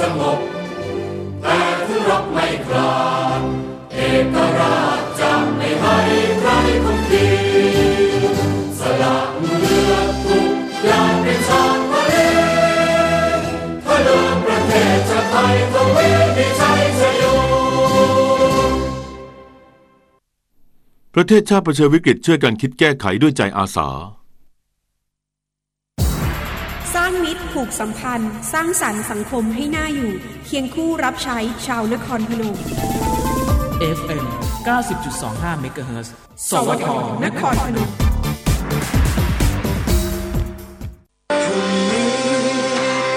สงบ แต่ถึงรบไม่กลาดเอกราชจะไม่ให้ใครคุมทีสละเลือดทุกอย่างเป็นชาติทะเลถ้าเดินประเทศจะไทยทวีมีชัยชโยประเทศชาติเผชิญวิกฤตช่วยกันคิดแก้ไขด้วยใจอาสา ผูกสัมพันธ์ สร้างสรรค์สังคมให้น่าอยู่ เคียงคู่รับใช้ชาวนครพนม FM 90.25 MHz สวทนครพนม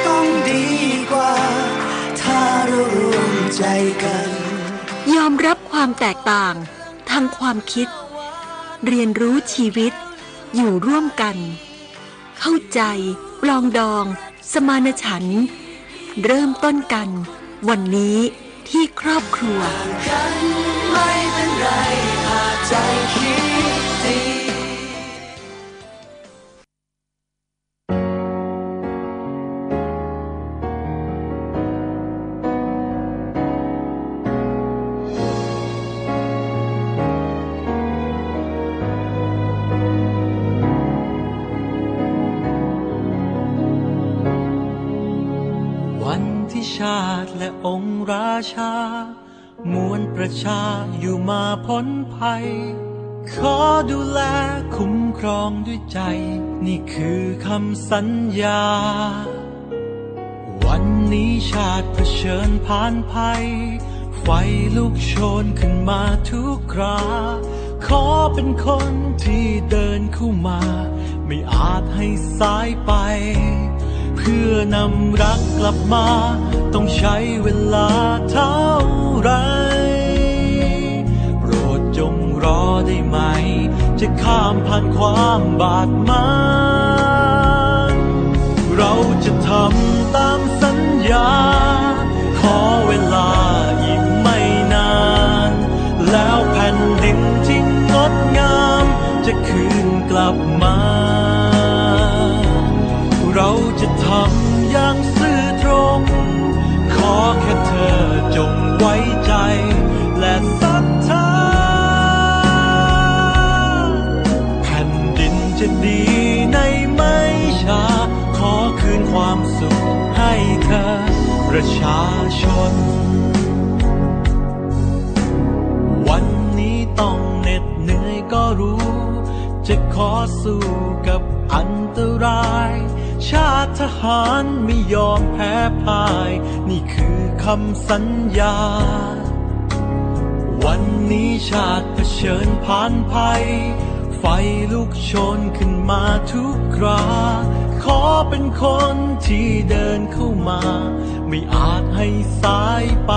ต้องดีกว่าถ้าเรารวมใจกันยอมรับความแตกต่างทางความคิด เรียนรู้ชีวิต อยู่ร่วมกัน เข้าใจ ปลองดอง สมานฉันท์เริ่มต้นกันวันนี้ที่ครอบครัว ชามวลประชาอยู่มาพ้นภัย ขอดูแลคุ้มครองด้วยใจ นี่คือคำสัญญา วันนี้ชาติเผชิญผ่านภัย ไฟลุกโชนขึ้นมาทุกครา ขอเป็นคนที่เดินเข้ามา ไม่อาจให้สายไป เพื่อนำรักกลับมา ต้องใช้เวลาเท่าไร โปรดจงรอได้ไหม จะข้ามผ่านความบาดหมางเราจะทำ นดีในไม่ช้า ขอคืนความสุขให้เธอ ประชาชน วันนี้ต้องเหน็ดเหนื่อยก็รู้ จะขอสู้กับอันตราย ชาติทหารไม่ยอมแพ้พ่าย นี่คือคำสัญญา วันนี้ชาติเผชิญผ่านภัย ไฟลุกโชนขึ้นมาทุกครา ขอเป็นคนที่เดินเข้ามา ไม่อาจให้สายไป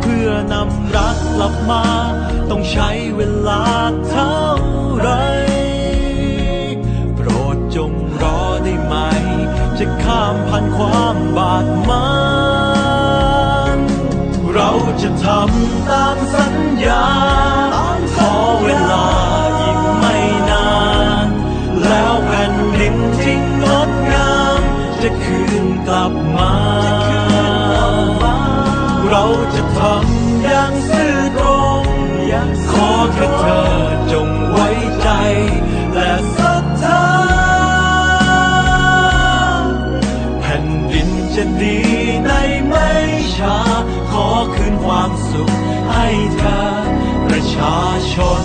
เพื่อนำรักกลับมา ต้องใช้เวลาเท่าไร โปรดจงรอได้ไหม จะข้ามผ่านความบาดหมางเราจะทำตามสัญญา ขอเวลา จะคืนกลับมา เราจะทำอย่างซื่อตรง ขอแค่เธอจงไว้ใจ และศรัทธาแผ่นดินจะดีในไม่ช้า ขอคืนความสุขให้เธอประชาชน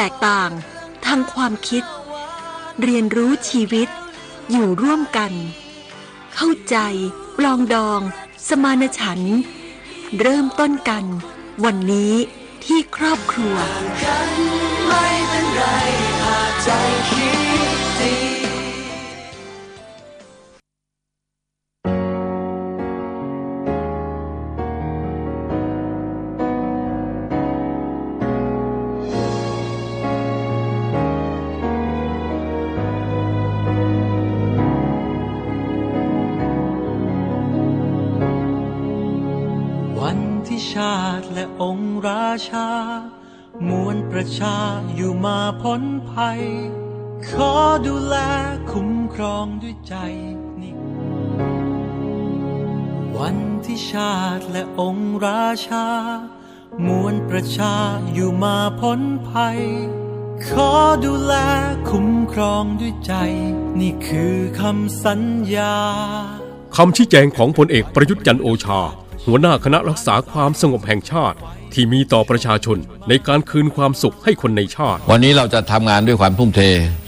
แตกต่างทางความคิด เรียนรู้ชีวิต อยู่ร่วมกัน เข้าใจ ปลองดอง สมานฉันท์เริ่มต้นกัน วันนี้ที่ครอบครัวไม่เป็นไรหากใจคิด วลประชาอยู่มาพ้นภัย ขอดูแลคุ้มครองด้วยใจนี่วันที่ชาติและองค์ราชา มวลประชาอยู่มาพ้นภัย ขอดูแลคุ้มครองด้วยใจ นี่คือคำสัญญาคำชี้แจงของพลเอกประยุทธ์จันโอชา หัวหน้าคณะรักษาความสงบแห่งชาติ ที่มีต่อประชาชนในการคืนความสุขให้คนในชาติ วันนี้เราจะทำงานด้วยความทุ่มเท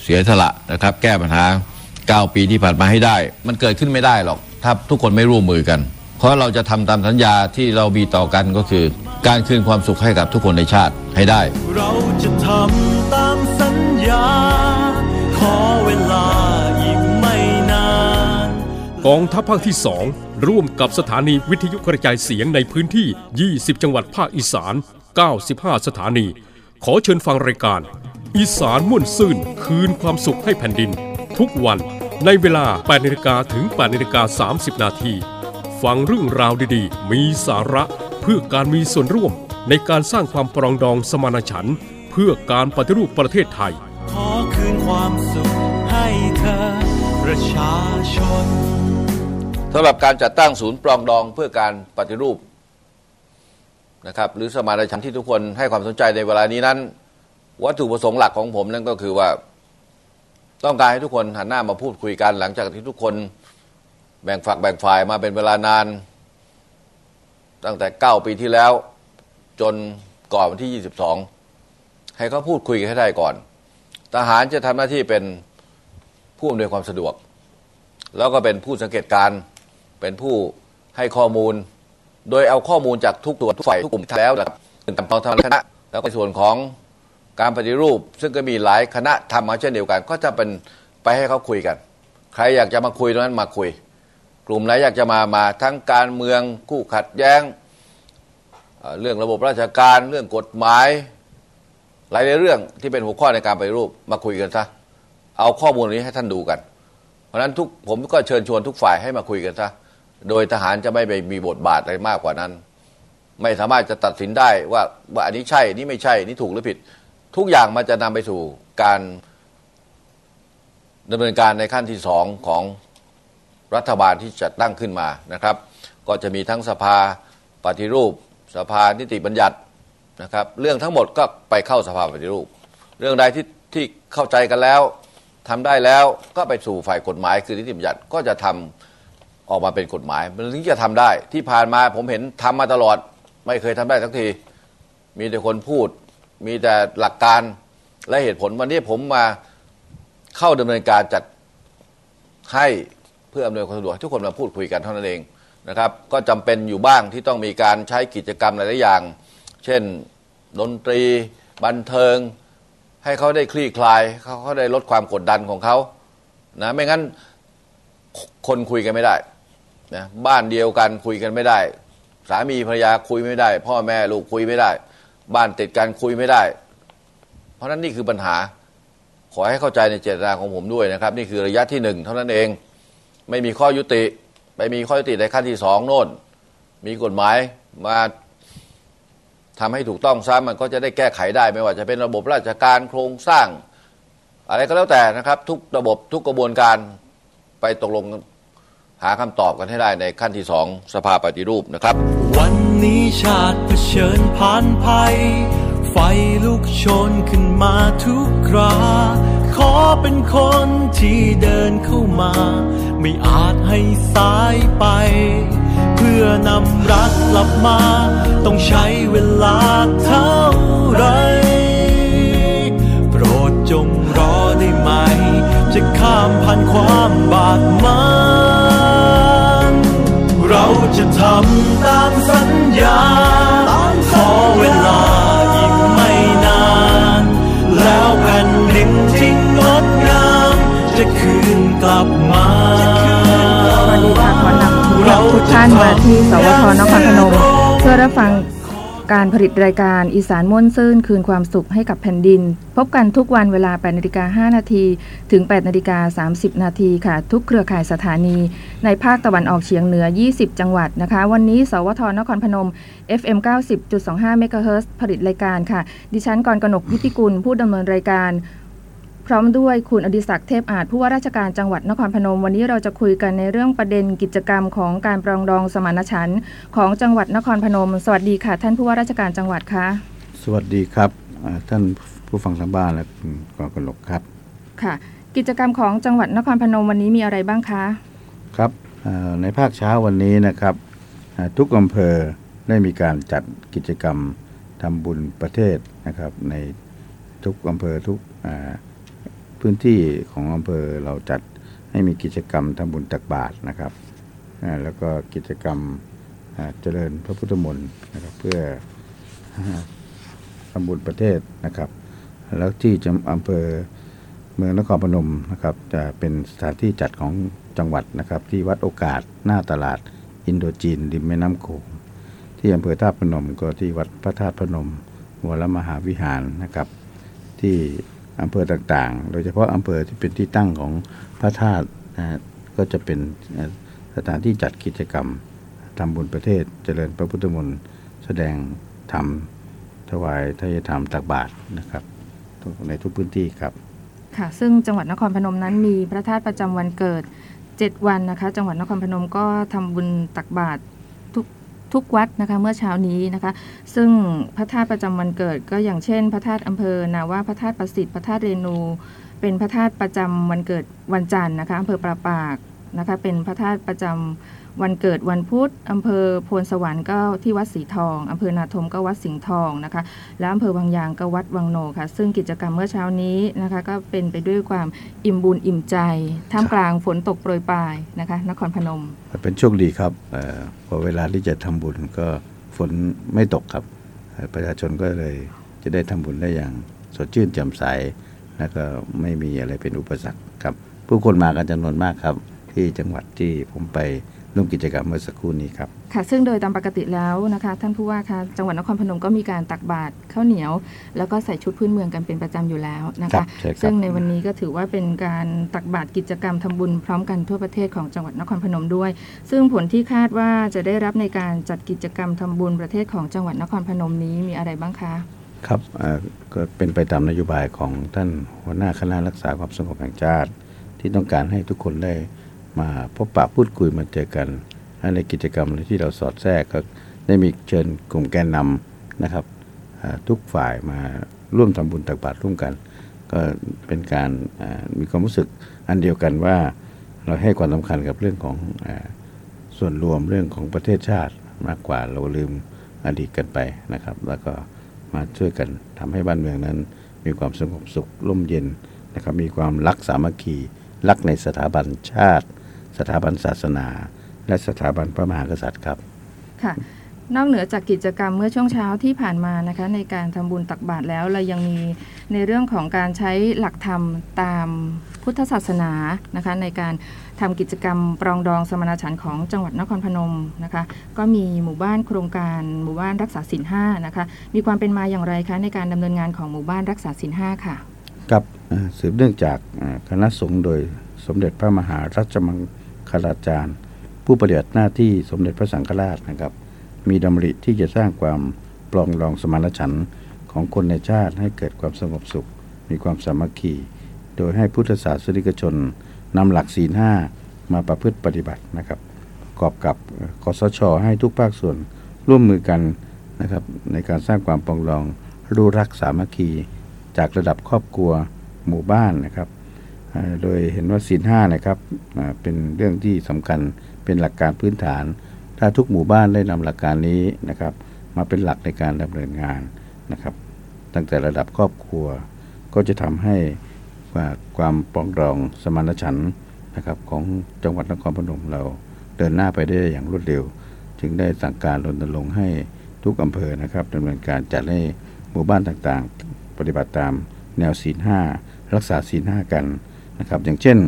เสียสละนะครับ แก้ปัญหา 9 ปีที่ผ่านมาให้ได้ มันเกิดขึ้นไม่ได้หรอก ถ้าทุกคนไม่ร่วมมือกัน เพราะเราจะทำตามสัญญาที่เรามีต่อกันก็คือ การคืนความสุขให้กับทุกคนในชาติให้ได้ เราจะทำตามสัญญาขอเวลา กองทัพภาคที่ 2 ร่วมกับสถานีวิทยุกระจายเสียงในพื้นที่ 20 จังหวัดภาคอีสาน 95 สถานี ขอเชิญฟังรายการ อีสานม่วนซื่นคืนความสุขให้แผ่นดิน ทุกวันในเวลา 8นาฬิกาถึง 8นาฬิกา30 นาทีฟังเรื่องราวดีๆ มีสาระเพื่อการมีส่วนร่วมในการสร้างความปรองดองสมานฉันท์เพื่อการปฏิรูปประเทศไทย ขอคืนความสุขให้เธอประชาชน สำหรับการจัดตั้งศูนย์ปรองดองเพื่อการปฏิรูปนะครับหรือสมานฉันที่ทุกคนให้ความสนใจในเวลานี้นั้น วัตถุประสงค์หลักของผมนั่นก็คือว่าต้องการให้ทุกคนหันหน้ามาพูดคุยกันหลังจากที่ทุกคนแบ่งฝักแบ่งฝ่ายมาเป็นเวลานาน ตั้งแต่ 9 ปีที่แล้ว จนก่อนวันที่ 22 ให้เขาพูดคุยกันให้ได้ก่อน ทหารจะทำหน้าที่เป็นผู้อำนวยความสะดวก แล้วก็เป็นผู้สังเกตการณ์ เป็นผู้ให้ข้อมูล โดยเอาข้อมูลจากทุกตัวทุกฝ่ายทุกกลุ่มแล้วนะครับเป็นตามทางคณะแล้วก็ในส่วนของการปฏิรูป ซึ่งก็มีหลายคณะทำมาเช่นเดียวกัน ก็จะเป็นไปให้เขาคุยกัน ใครอยากจะมาคุยตรงนั้นมาคุย กลุ่มไหนอยากจะมามาทั้งการเมืองคู่ขัดแย้งเรื่องระบบราชการเรื่องกฎหมายหลายๆเรื่องที่เป็นหัวข้อในการปฏิรูปมาคุยกันซะเอาข้อมูลนี้ให้ท่านดูกัน เพราะฉะนั้นทุกผมก็เชิญชวนทุกฝ่ายให้มาคุยกันซะ โดยทหารจะไม่ไปมีบทบาทอะไรมากกว่านั้น ไม่สามารถจะตัดสินได้ว่าว่าอันนี้ใช่นนี้ไม่ใช่นนี้ถูกหรือผิด ทุกอย่างมันจะนำไปสู่การดำเนินการในขั้นที่สองของรัฐบาลที่จะตั้งขึ้นมานะครับ ก็จะมีทั้งสภาปฏิรูป สภานิติบัญญัตินะครับ เรื่องทั้งหมดก็ไปเข้าสภาปฏิรูป เรื่องใดที่ที่เข้าใจกันแล้วทำได้แล้วก็ไปสู่ฝ่ายกฎหมายคือนิติบัญญัติก็จะทำ ออกมาเป็นกฎหมาย มันถึงจะทำได้ ที่ผ่านมาผมเห็นทำมาตลอด ไม่เคยทำได้สักที มีแต่คนพูด มีแต่หลักการและเหตุผลวันนี้ผมมาเข้าดำเนินการจัดให้เพื่ออำนวยความสะดวกทุกคนมาพูดคุยกันเท่านั้นเองนะครับ ก็จำเป็นอยู่บ้างที่ต้องมีการใช้กิจกรรมหลายๆอย่าง เช่นดนตรี บันเทิง ให้เขาได้คลี่คลายเขาเขาได้ลดความกดดันของเขานะไม่งั้นคนคุยกันไม่ได้ นะบ้านเดียวกันคุยกันไม่ได้ สามีภรรยาคุยไม่ได้ พ่อแม่ลูกคุยไม่ได้ บ้านติดกันคุยไม่ได้ เพราะนั้นนี่คือปัญหา ขอให้เข้าใจในเจตนาของผมด้วยนะครับ นี่คือระยะที่หนึ่งเท่านั้นเอง ไม่มีข้อยุติไปมีข้อยุติในขั้นที่สองโน่น มีกฎหมายมาทำให้ถูกต้องซะมันก็จะได้แก้ไขได้ ไม่ว่าจะเป็นระบบราชการโครงสร้าง อะไรก็แล้วแต่นะครับ ทุกระบบทุกกระบวนการไปตกลง หาคำตอบกันให้ได้ในขั้นที่สองสภาปฏิรูปนะครับ วันนี้ชาติเผชิญผ่านภัย ไฟลุกโชนขึ้นมาทุกครา ขอเป็นคนที่เดินเข้ามา ไม่อาจให้สายไป เพื่อนำรักกลับมา ต้องใช้เวลาเท่าไร โปรดจงรอได้ไหม จะข้ามผ่านความบาดหมางเรา จะทำตามสัญญา ขอเวลาอีกไม่นาน แล้วแผ่นดินที่งดงาม จะคืนกลับมาสวัสดีค่ะขอนำทุกท่านมาที่สวทนครพนม เพื่อรับฟัง การผลิตรายการอีสานม่วนซื่นคืนความสุขให้กับแผ่นดิน พบกันทุกวันเวลา 8นาฬิกา5นาทีถึง 8นาฬิกา30 นาทีค่ะ ทุกเครือข่ายสถานี ในภาคตะวันออกเฉียงเหนือ 20 จังหวัดนะคะ วันนี้สวทนครพนม FM 90.25เมกะเฮิรตซ์ผลิตรายการค่ะ ดิฉันกรกนกวิทิกุลผู้ดำเนินรายการ ร้อมด้วยคุณอดิศักดิ์เทพอาจผู้ว่าราชการจังหวัดนครพนม วันนี้เราจะคุยกันในเรื่องประเด็นกิจกรรมของการปรองดองสมานฉันท์ของจังหวัดนครพนม สวัสดีค่ะ ท่านผู้ว่าราชการจังหวัดคะสวัสดีครับอ่าท่านผู้ฟังทางบ้านและคุณกรกนกครับค่ะ กิจกรรมของจังหวัดนครพนมวันนี้มีอะไรบ้างคะครับอ่าในภาคเช้าวันนี้นะครับอ่าทุกอำเภอได้มีการจัดกิจกรรมทำบุญประเทศนะครับในทุกอำเภอทุกอ่า พื้นที่ของอำเภอเราจัดให้มีกิจกรรมทำบุญตักบาตรนะครับแล้วก็กิจกรรมเจริญพระพุทธมนต์นะครับเพื่อทำบุญประเทศนะครับ แล้วที่จังอำเภอเมืองนครพนมนะครับ จะเป็นสถานที่จัดของจังหวัดนะครับ ที่วัดโอกาสหน้าตลาดอินโดจีนริมแม่น้ำโขงที่อำเภอท่าพนมก็ที่วัดพระธาตุพนมวรมหาวิหารนะครับ ที่ อำเภอต่างๆ โดยเฉพาะอำเภอที่เป็นที่ตั้งของพระธาตุนะก็จะเป็นสถานที่จัดกิจกรรมทำบุญประเทศเจริญพระพุทธมนต์แสดงธรรมถวายทายธรรมตักบาตรนะครับในทุกพื้นที่ครับ ค่ะ ซึ่งจังหวัดนครพนมนั้นมีพระธาตุประจำวันเกิด 7 วันนะคะ จังหวัดนครพนมก็ทำบุญตักบาตร ทุกวัดนะคะเมื่อเช้านี้นะคะ ซึ่งพระธาตุประจำวันเกิดก็อย่างเช่น พระธาตุอำเภอนาว่าพระธาตุประสิทธิ์พระธาตุเรนู เป็นพระธาตุประจำวันเกิดวันจันทร์นะคะอำเภอปราปากนะคะเป็นพระธาตุประจำ วันเกิดวันพุธอำเภอโพนสวรรค์ก็ที่วัดสีทองอำเภอนาทมก็วัดสิงห์ทองนะคะ และอำเภอบางยางก็วัดวังโนค่ะ ซึ่งกิจกรรมเมื่อเช้านี้นะคะ ก็เป็นไปด้วยความอิ่มบุญอิ่มใจ ท่ามกลางฝนตกโปรยปลายนะคะ นครพนม เป็นโชคดีครับพอเวลาที่จะทำบุญก็ฝนไม่ตกครับ ประชาชนก็เลยจะได้ทำบุญได้อย่างสดชื่นแจ่มใสแล้วก็ไม่มีอะไรเป็นอุปสรรคครับ ผู้คนมากันจำนวนมากครับ ที่จังหวัดที่ผมไป ร่วมกิจกรรมเมื่อสักครู่นี้ครับค่ะซึ่งโดยตามปกติแล้วนะคะ ท่านผู้ว่าคะจังหวัดนครพนมก็มีการตักบาตรข้าวเหนียว แล้วก็ใส่ชุดพื้นเมืองกันเป็นประจำอยู่แล้วนะครัคะบใช่ครับซึ่งในวันนี้ก็ถือว่าเป็นการตักบาตรกิจกรรมทำบุญพร้อมกันทั่วประเทศของจังหวัดนครพนมด้วย ซึ่งผลที่คาดว่าจะได้รับในการจัดกิจกรรมทำบุญประเทศของจังหวัดนครพนมนี้มีอะไรบ้างคะครับเอ่อก็เป็นไปตามนโยบายของท่านหัวหน้าคณะรักษาความสงบแห่งชาติ ที่ต้องการให้ทุกคนได้ มาพบปะพูดคุยมาเจอกัน ในกิจกรรมที่เราสอดแทรกก็ได้มีเชิญกลุ่มแกนนำนะครับทุกฝ่ายมาร่วมทำบุญตักบาตรร่วมกัน ก็เป็นการมีความรู้สึกอันเดียวกันว่าเราให้ความสำคัญกับเรื่องของอส่วนรวมเรื่องของประเทศชาติมากกว่าเราลืมอดีตกันไปนะครับ แล้วก็มาช่วยกันทำให้บ้านเมืองนั้น มีความสงบสุขร่มเย็นนะครับมีความรักสามัคคีรักในสถาบันชาติ สถาบันศาสนา และสถาบันพระมหากษัตริย์ครับ ค่ะ นอกเหนือจากกิจกรรมเมื่อช่วงเช้าที่ผ่านมานะคะ ในการทำบุญตักบาตรแล้วเรายังมีในเรื่องของการใช้หลักธรรมตามพุทธศาสนานะคะ ในการทำกิจกรรมปรองดองสมณฉันท์ของจังหวัดนครพนมนะคะ ก็มีหมู่บ้านโครงการหมู่บ้านรักษาศีลห้านะคะ มีความเป็นมาอย่างไรคะในการดำเนินงานของหมู่บ้านรักษาศีลห้าค่ะ ครับเอ่อสืบเนื่องจากเอ่อคณะสงฆ์โดยสมเด็จพระมหารัชมัง คลาจารย์ ผู้ปฏิบัติหน้าที่สมเด็จพระสังฆราชนะครับ มีดำริที่จะสร้างความปลองดองสมานฉันท์ของคนในชาติให้เกิดความสงบสุข มีความสามัคคี โดยให้พุทธศาสนิกชนนำหลักศีลห้ามาประพฤติปฏิบัตินะครับประกอบกับกสช ให้ทุกภาคส่วนร่วมมือกันนะครับในการสร้างความปรองดองรู้รักสามัคคี จากระดับครอบครัวหมู่บ้านนะครับ โดยเห็นว่าศีลห้านะครับเป็นเรื่องที่สำคัญเป็นหลักการพื้นฐาน ถ้าทุกหมู่บ้านได้นำหลักการนี้นะครับ มาเป็นหลักในการดำเนินงานนะครับ ตั้งแต่ระดับครอบครัว ก็จะทำให้ว่าความปองดองสมานฉันท์นะครับของจังหวัดนครพนมเราเดินหน้าไปได้อย่างรวดเร็ว จึงได้สั่งการรณรงค์ให้ทุกอำเภอนะครับดำเนินการจัดให้หมู่บ้านต่างๆ ปฏิบัติตามแนวศีลห้ารักษาศีลห้ากัน นะครับอย่างเช่น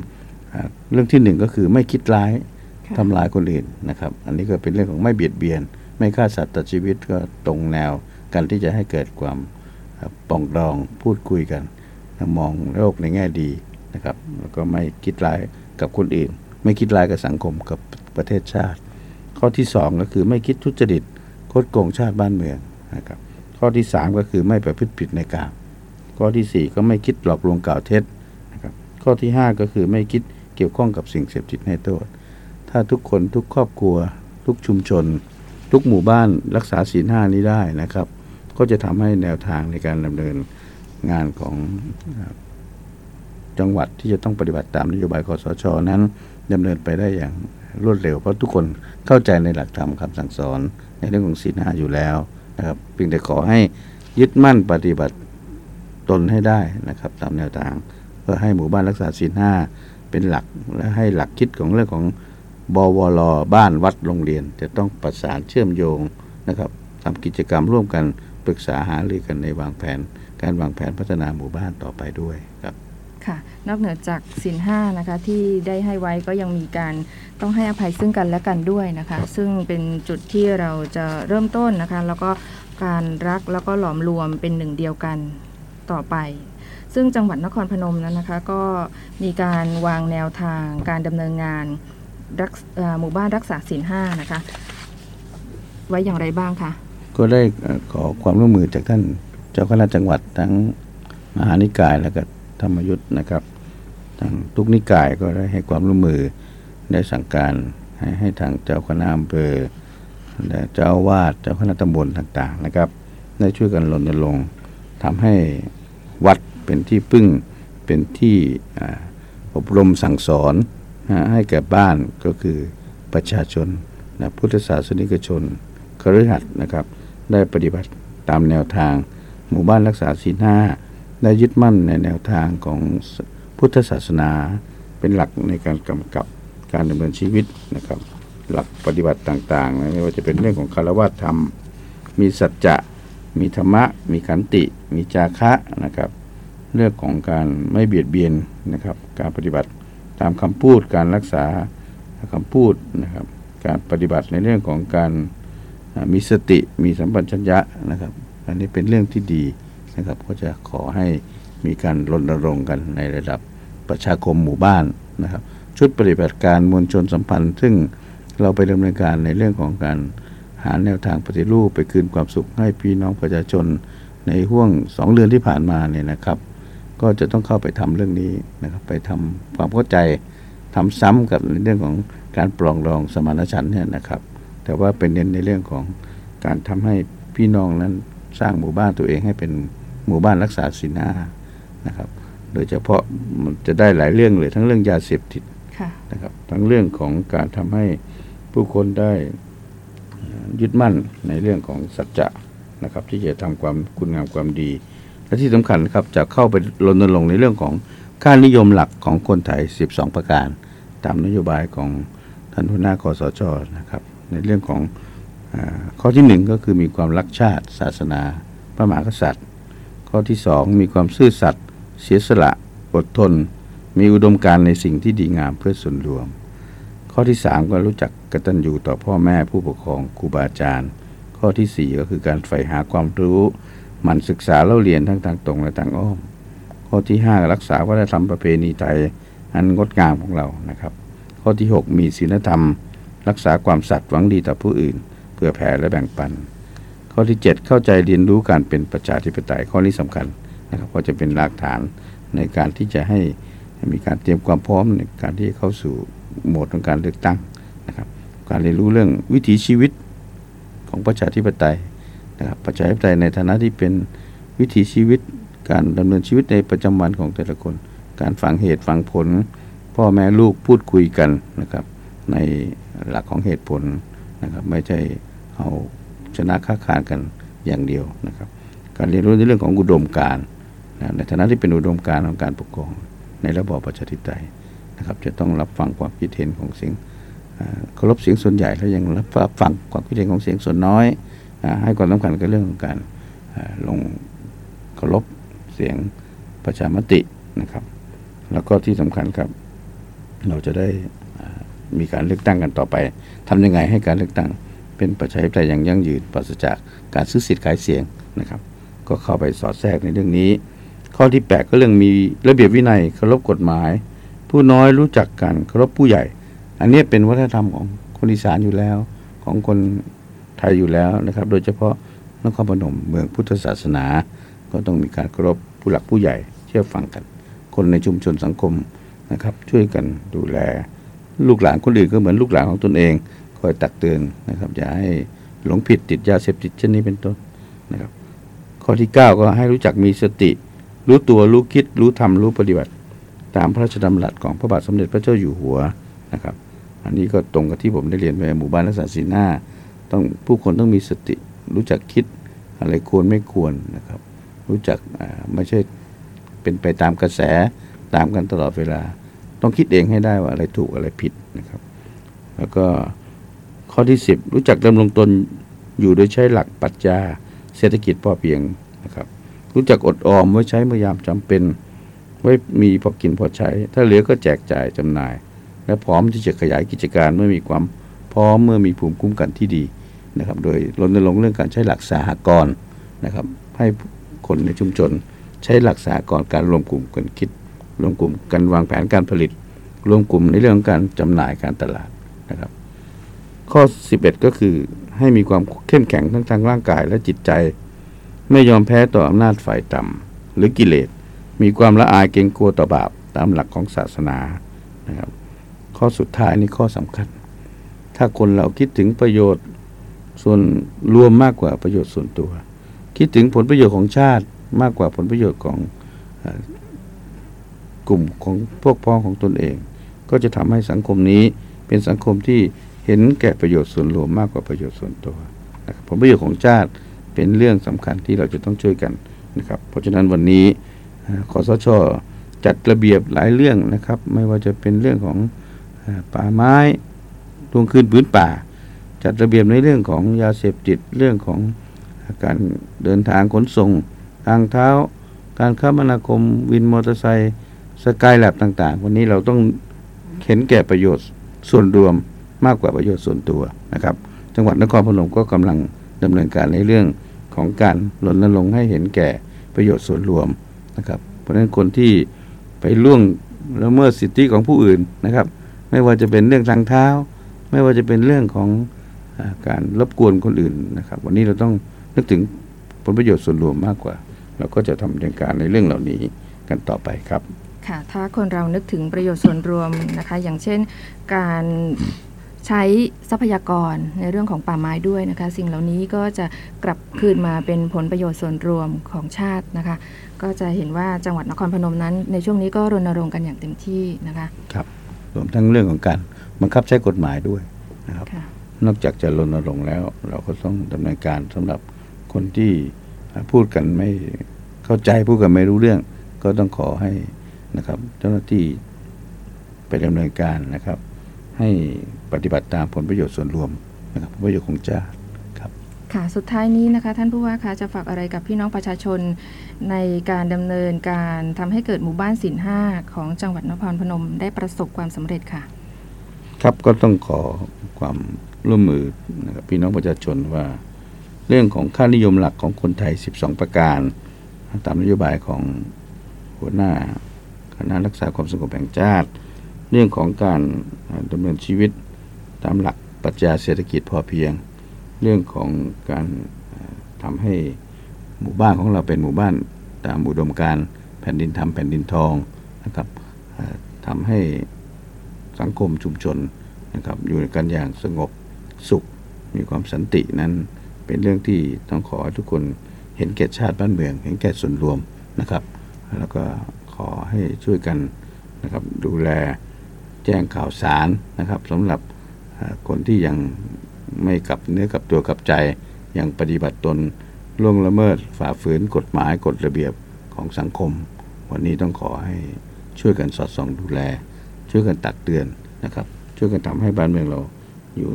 อ่าเรื่องที่หนึ่งก็คือไม่คิดร้ายทำลายคนอื่นนะครับ อันนี้ก็เป็นเรื่องของไม่เบียดเบียน ไม่ฆ่าสัตว์ตัดชีวิตก็ตรงแนวกันที่จะให้เกิดความเอ่อปรองดองพูดคุยกัน มองโลกในแง่ดีนะครับ แล้วก็ไม่คิดร้ายกับคนอื่น ไม่คิดร้ายกับสังคมกับประเทศชาติ ข้อที่สองก็คือไม่คิดทุจริตคดโกงชาติบ้านเมืองนะครับ ข้อที่สามก็คือไม่ประพฤติผิดในกามข้อที่สี่ก็ไม่คิดหลอกลวงกล่าวเท็จนะครับ ข้อที่ห้าก็คือไม่คิดเกี่ยวข้องกับสิ่งเสพติดให้โทษ ถ้าทุกคนทุกครอบครัว ทุกชุมชน ทุกหมู่บ้านรักษาศีลห้านี้ได้นะครับ ก็จะทำให้แนวทางในการดำเนินงานของจังหวัดที่จะต้องปฏิบัติตามนโยบายคอสชนั้นดำเนินไปได้อย่างรวดเร็ว เพราะทุกคนเข้าใจในหลักธรรมคำสั่งสอนในเรื่องของศีลห้าอยู่แล้วนะครับเพียงแต่ขอให้ยึดมั่นปฏิบัติตนให้ได้นะครับ ตามแนวทาง เพื่อให้หมู่บ้านรักษาศีลห้าเป็นหลักและให้หลักคิดของเรื่องของบวรบ้านวัดโรงเรียน จะต้องประสานเชื่อมโยงนะครับทำกิจกรรมร่วมกันปรึกษาหารือกันในวางแผน การวางแผนพัฒนาหมู่บ้านต่อไปด้วยครับค่ะนอกเหนือจากสินห้านะคะที่ได้ให้ไว้ก็ยังมีการต้องให้อภัยซึ่งกันและกันด้วยนะคะ ซึ่งเป็นจุดที่เราจะเริ่มต้นนะคะ แล้วก็การรักแล้วก็หลอมรวมเป็นหนึ่งเดียวกันต่อไป ซึ่งจังหวัดนครพนมนั้นนะคะก็มีการวางแนวทางการดำเนินงานรักหมู่บ้านรักษาศีลห้านะคะ ไว้อย่างไรบ้างคะก็ได้ขอความร่วมมือจากท่านเจ้าคณะจังหวัดทั้งมหานิกายและก็ธรรมยุทธ์นะครับทั้งทุกนิกายก็ได้ให้ความร่วมมือได้สั่งการให้ให้ทางเจ้าคณะอำเภอและเจ้าวาสเจ้าคณะตำบลต่างๆนะครับ ได้ช่วยกันรณรงค์ทำให้วัด เป็นที่พึ่งเป็นที่อบรมสั่งสอนให้แก่บ้านก็คือประชาชนนะพุทธศาสนิกชนคฤหัสถ์นะครับ ได้ปฏิบัติตามแนวทาง หมู่บ้านรักษาศีลห้าได้ยึดมั่นในแนวทางของพุทธศาสนา เป็นหลักในการกำกับการดำเนินชีวิตนะครับ หลักปฏิบัติต่างๆ ไม่ว่าจะเป็นเรื่องของคารวะธรรม มีสัจจะ มีธรรมะ มีขันติ มีจาคะนะครับ เรื่องของการไม่เบียดเบียนนะครับ การปฏิบัติตามคำพูดการรักษาคำพูดนะครับ การปฏิบัติในเรื่องของการมีสติมีสัมปชัญญะนะครับ อันนี้เป็นเรื่องที่ดีนะครับ ก็จะขอให้มีการรณรงค์กันในระดับประชาคมหมู่บ้านนะครับ ชุดปฏิบัติการมวลชนสัมพันธ์ ซึ่งเราไปดำเนินการในเรื่องของการหาแนวทางปฏิรูปไปคืนความสุขให้พี่น้องประชาชนในห่วงสองเดือนที่ผ่านมาเนี่ยนะครับ ก็จะต้องเข้าไปทำเรื่องนี้นะครับไปทำความเข้าใจทำซ้ำกับในเรื่องของการปรองดองสมานฉันท์เนี่ยนะครับ แต่ว่าเป็นเน้นในเรื่องของการทำให้พี่น้องนั้นสร้างหมู่บ้านตัวเองให้เป็นหมู่บ้านรักษาศีลห้านะครับ โดยเฉพาะมันจะได้หลายเรื่องเลย ทั้งเรื่องยาเสพติดค่ะนะครับ ทั้งเรื่องของการทำให้ผู้คนได้เอ่อยึดมั่นในเรื่องของสัจจะนะครับ ที่จะทำความคุณงามความดี และที่สำคัญครับจะเข้าไปรณรงค์ในเรื่องของค่านิยมหลักของคนไทย 12 ประการ ตามนโยบายของท่านหัวหน้าคอสชนะครับ ในเรื่องของอข้อที่หนึ่งก็คือมีความรักชาติ ศาสนา พระมหากษัตริย์ ข้อที่สองมีความซื่อสัตย์เสียสละอดทน มีอุดมการณ์ในสิ่งที่ดีงามเพื่อส่วนรวม ข้อที่สามก็รู้จักกตัญญูต่อพ่อแม่ผู้ปกครองครูบาอาจารย์ ข้อที่สี่ก็คือการใฝ่หาความรู้ มันศึกษาเล่าเรียนทั้งทางตรงและทางอ้อม ข้อที่ห้ารักษาวัฒนธรรมประเพณีไทยอันงดงามของเรานะครับ ข้อที่หกมีศีลธรรม รักษาความสัตย์หวังดีต่อผู้อื่น เพื่อแผ่และแบ่งปัน ข้อที่ 7 เข้าใจเรียนรู้การเป็นประชาธิปไตยข้อนี้สำคัญนะครับก็จะเป็นรากฐานในการที่จะให้มีการเตรียมความพร้อมในการที่เข้าสู่โหมดของการเลือกตั้งนะครับ การเรียนรู้เรื่องวิถีชีวิตของประชาธิปไตย นะครับประชาธิปไตยในฐานะที่เป็นวิถีชีวิตการดำเนินชีวิตในประจำวันของแต่ละคน การฝังเหตุฝังผล พ่อแม่ลูกพูดคุยกันนะครับในหลักของเหตุผลนะครับไม่ใช่เอาชนะค้าขานกันอย่างเดียวนะครับ การเรียนรู้ในเรื่องของอุดมการณ์นะในฐานะที่เป็นอุดมการณ์ของการปกครอง ในระบอบประชาธิปไตยนะครับ จะต้องรับฟังความคิดเห็นของเสียงเคารพเสียงส่วนใหญ่แล้วยังรับฟังความคิดเห็นของเสียงส่วนน้อย ให้ความสำคัญกับเรื่องของการลงเคารพเสียงประชามตินะครับ แล้วก็ที่สำคัญครับ เราจะได้มีการเลือกตั้งกันต่อไปทำยังไงให้การเลือกตั้ง เป็นประชาธิปไตยอย่างยั่งยืนปราศจากการซื้อสิทธิ์ขายเสียงนะครับ ก็เข้าไปสอดแทรกในเรื่องนี้ ข้อที่ 8 ก็เรื่องมีระเบียบวินัยเคารพกฎหมาย ผู้น้อยรู้จักกันเคารพผู้ใหญ่ อันนี้เป็นวัฒนธรรมของคนอีสานอยู่แล้ว ของคน ไทยอยู่แล้วนะครับ โดยเฉพาะนครพนมเมืองพุทธศาสนา ก็ต้องมีการเคารพผู้หลักผู้ใหญ่เชื่อฟังกัน คนในชุมชนสังคมนะครับ ช่วยกันดูแล ลูกหลานคนอื่นก็เหมือนลูกหลานของตนเอง คอยตักเตือนนะครับอย่าให้หลงผิดติดยาเสพติดเช่นนี้เป็นต้นนะครับ ข้อที่ 9 ก็ให้รู้จักมีสติ รู้ตัวรู้คิด รู้ทำรู้ปฏิบัติ ตามพระราชดำรัสของพระบาทสมเด็จพระเจ้าอยู่หัวนะครับ อันนี้ก็ตรงกับที่ผมได้เรียนไปหมู่บ้านรักษาศีลหน้า ต้องผู้คนต้องมีสติ รู้จักคิดอะไรควรไม่ควรนะครับ รู้จักไม่ใช่เป็นไปตามกระแสตามกันตลอดเวลา ต้องคิดเองให้ได้ว่าอะไรถูกอะไรผิดนะครับ แล้วก็ข้อที่ 10 รู้จักดำรงตนอยู่โดยใช้หลักปรัชญาเศรษฐกิจพอเพียงนะครับ รู้จักอดออมไว้ใช้เมื่อยามจำเป็น ไว้มีพอกินพอใช้ ถ้าเหลือก็แจกจ่ายจำหน่าย และพร้อมที่จะขยายกิจการเมื่อมีความพร้อมเมื่อมีภูมิคุ้มกันที่ดี นะครับโดยรณรงค์เรื่องการใช้หลักสหกรณ์นะครับให้คนในชุมชน ใช้หลักสหกรณ์การรวมกลุ่มกันคิด รวมกลุ่มกันวางแผนการผลิต รวมกลุ่มในเรื่องของการจำหน่ายการตลาดนะครับ ข้อ 11 ก็คือให้มีความเข้มแข็งทั้งทางร่างกายและจิตใจ ไม่ยอมแพ้ต่ออำนาจฝ่ายต่ำหรือกิเลส มีความละอายเกรงกลัวต่อบาปตามหลักของศาสนานะครับ ข้อสุดท้ายนี่ข้อสำคัญ ถ้าคนเราคิดถึงประโยชน์ ส่วนรวมมากกว่าประโยชน์ส่วนตัว คิดถึงผลประโยชน์ของชาติมากกว่าผลประโยชน์ของอกลุ่มของพวกพ้องของตนเอง ก็จะทำให้สังคมนี้เป็นสังคมที่เห็นแก่ประโยชน์ส่วนรวมมากกว่าประโยชน์ส่วนตัวนะครับผลประโยชน์ของชาติเป็นเรื่องสำคัญที่เราจะต้องช่วยกันนะครับ เพราะฉะนั้นวันนี้เอ่อคอสชจัดระเบียบหลายเรื่องนะครับ ไม่ว่าจะเป็นเรื่องของอป่าไม้ทวงคืนพื้นป่า จัดระเบียบในเรื่องของยาเสพติดเรื่องของการเดินทางขนส่ง ทางเท้า การคมนาคมวินมอเตอร์ไซค์สกายแลบต่างๆ วันนี้เราต้องเห็นแก่ประโยชน์ส่วนรวมมากกว่าประโยชน์ส่วนตัวนะครับ จังหวัดนครพนมก็กำลังดำเนินการในเรื่องของการรณรงค์ให้เห็นแก่ประโยชน์ส่วนรวมนะครับ เพราะฉะนั้นคนที่ไปล่วงละเมิดสิทธิของผู้อื่นนะครับ ไม่ว่าจะเป็นเรื่องทางเท้า ไม่ว่าจะเป็นเรื่องของ การรบกวนคนอื่นนะครับ วันนี้เราต้องนึกถึงผลประโยชน์ส่วนรวมมากกว่า เราก็จะทำดำเนินการในเรื่องเหล่านี้กันต่อไปครับค่ะถ้าคนเรานึกถึงประโยชน์ส่วนรวมนะคะ อย่างเช่นการใช้ทรัพยากรในเรื่องของป่าไม้ด้วยนะคะ สิ่งเหล่านี้ก็จะกลับคืนมาเป็นผลประโยชน์ส่วนรวมของชาตินะคะ ก็จะเห็นว่าจังหวัดนครพนมนั้น ในช่วงนี้ก็รณรงค์กันอย่างเต็มที่นะคะ ครับรวมทั้งเรื่องของการบังคับใช้กฎหมายด้วยนะครับค่ะ นอกจากจะรณรงค์แล้ว เราก็ต้องดำเนินการสำหรับคนที่พูดกันไม่เข้าใจพูดกันไม่รู้เรื่อง ก็ต้องขอให้นะครับ เจ้าหน้าที่ไปดำเนินการนะครับ ให้ปฏิบัติตามผลประโยชน์ส่วนรวมนะครับผลประโยชน์ของชาติค่ะ สุดท้ายนี้นะคะท่านผู้ว่าคะจะฝากอะไรกับพี่น้องประชาชนในการดำเนินการทำให้เกิดหมู่บ้านสินห้าของจังหวัดนครพนมได้ประสบความสำเร็จค่ะ ครับก็ต้องขอความร่วมมือนะครับพี่น้องประชาชนว่า เรื่องของค่านิยมหลักของคนไทย 12 ประการ ตามนโยบายของหัวหน้าคณะรักษาความสงบแห่งชาติ เรื่องของการดำเนินชีวิตตามหลักปรัชญาเศรษฐกิจพอเพียง เรื่องของการทำให้หมู่บ้านของเราเป็นหมู่บ้านตามอุดมการแผ่นดินธรรมแผ่นดินทองนะครับทำให้ สังคมชุมชนนะครับอยู่กันอย่างสงบสุข มีความสันตินั้นเป็นเรื่องที่ต้องขอให้ทุกคนเห็นแก่ชาติบ้านเมือง เห็นแก่ส่วนรวมนะครับ แล้วก็ขอให้ช่วยกันนะครับดูแลแจ้งข่าวสารนะครับสำหรับคนที่ยังไม่กลับเนื้อกลับตัวกลับใจยังปฏิบัติตนล่วงละเมิดฝ่าฝืนกฎหมายกฎระเบียบของสังคม วันนี้ต้องขอให้ช่วยกันสอดส่องดูแล ช่วยกันตักเตือนนะครับ ช่วยกันทำให้บ้านเมืองเราอยู่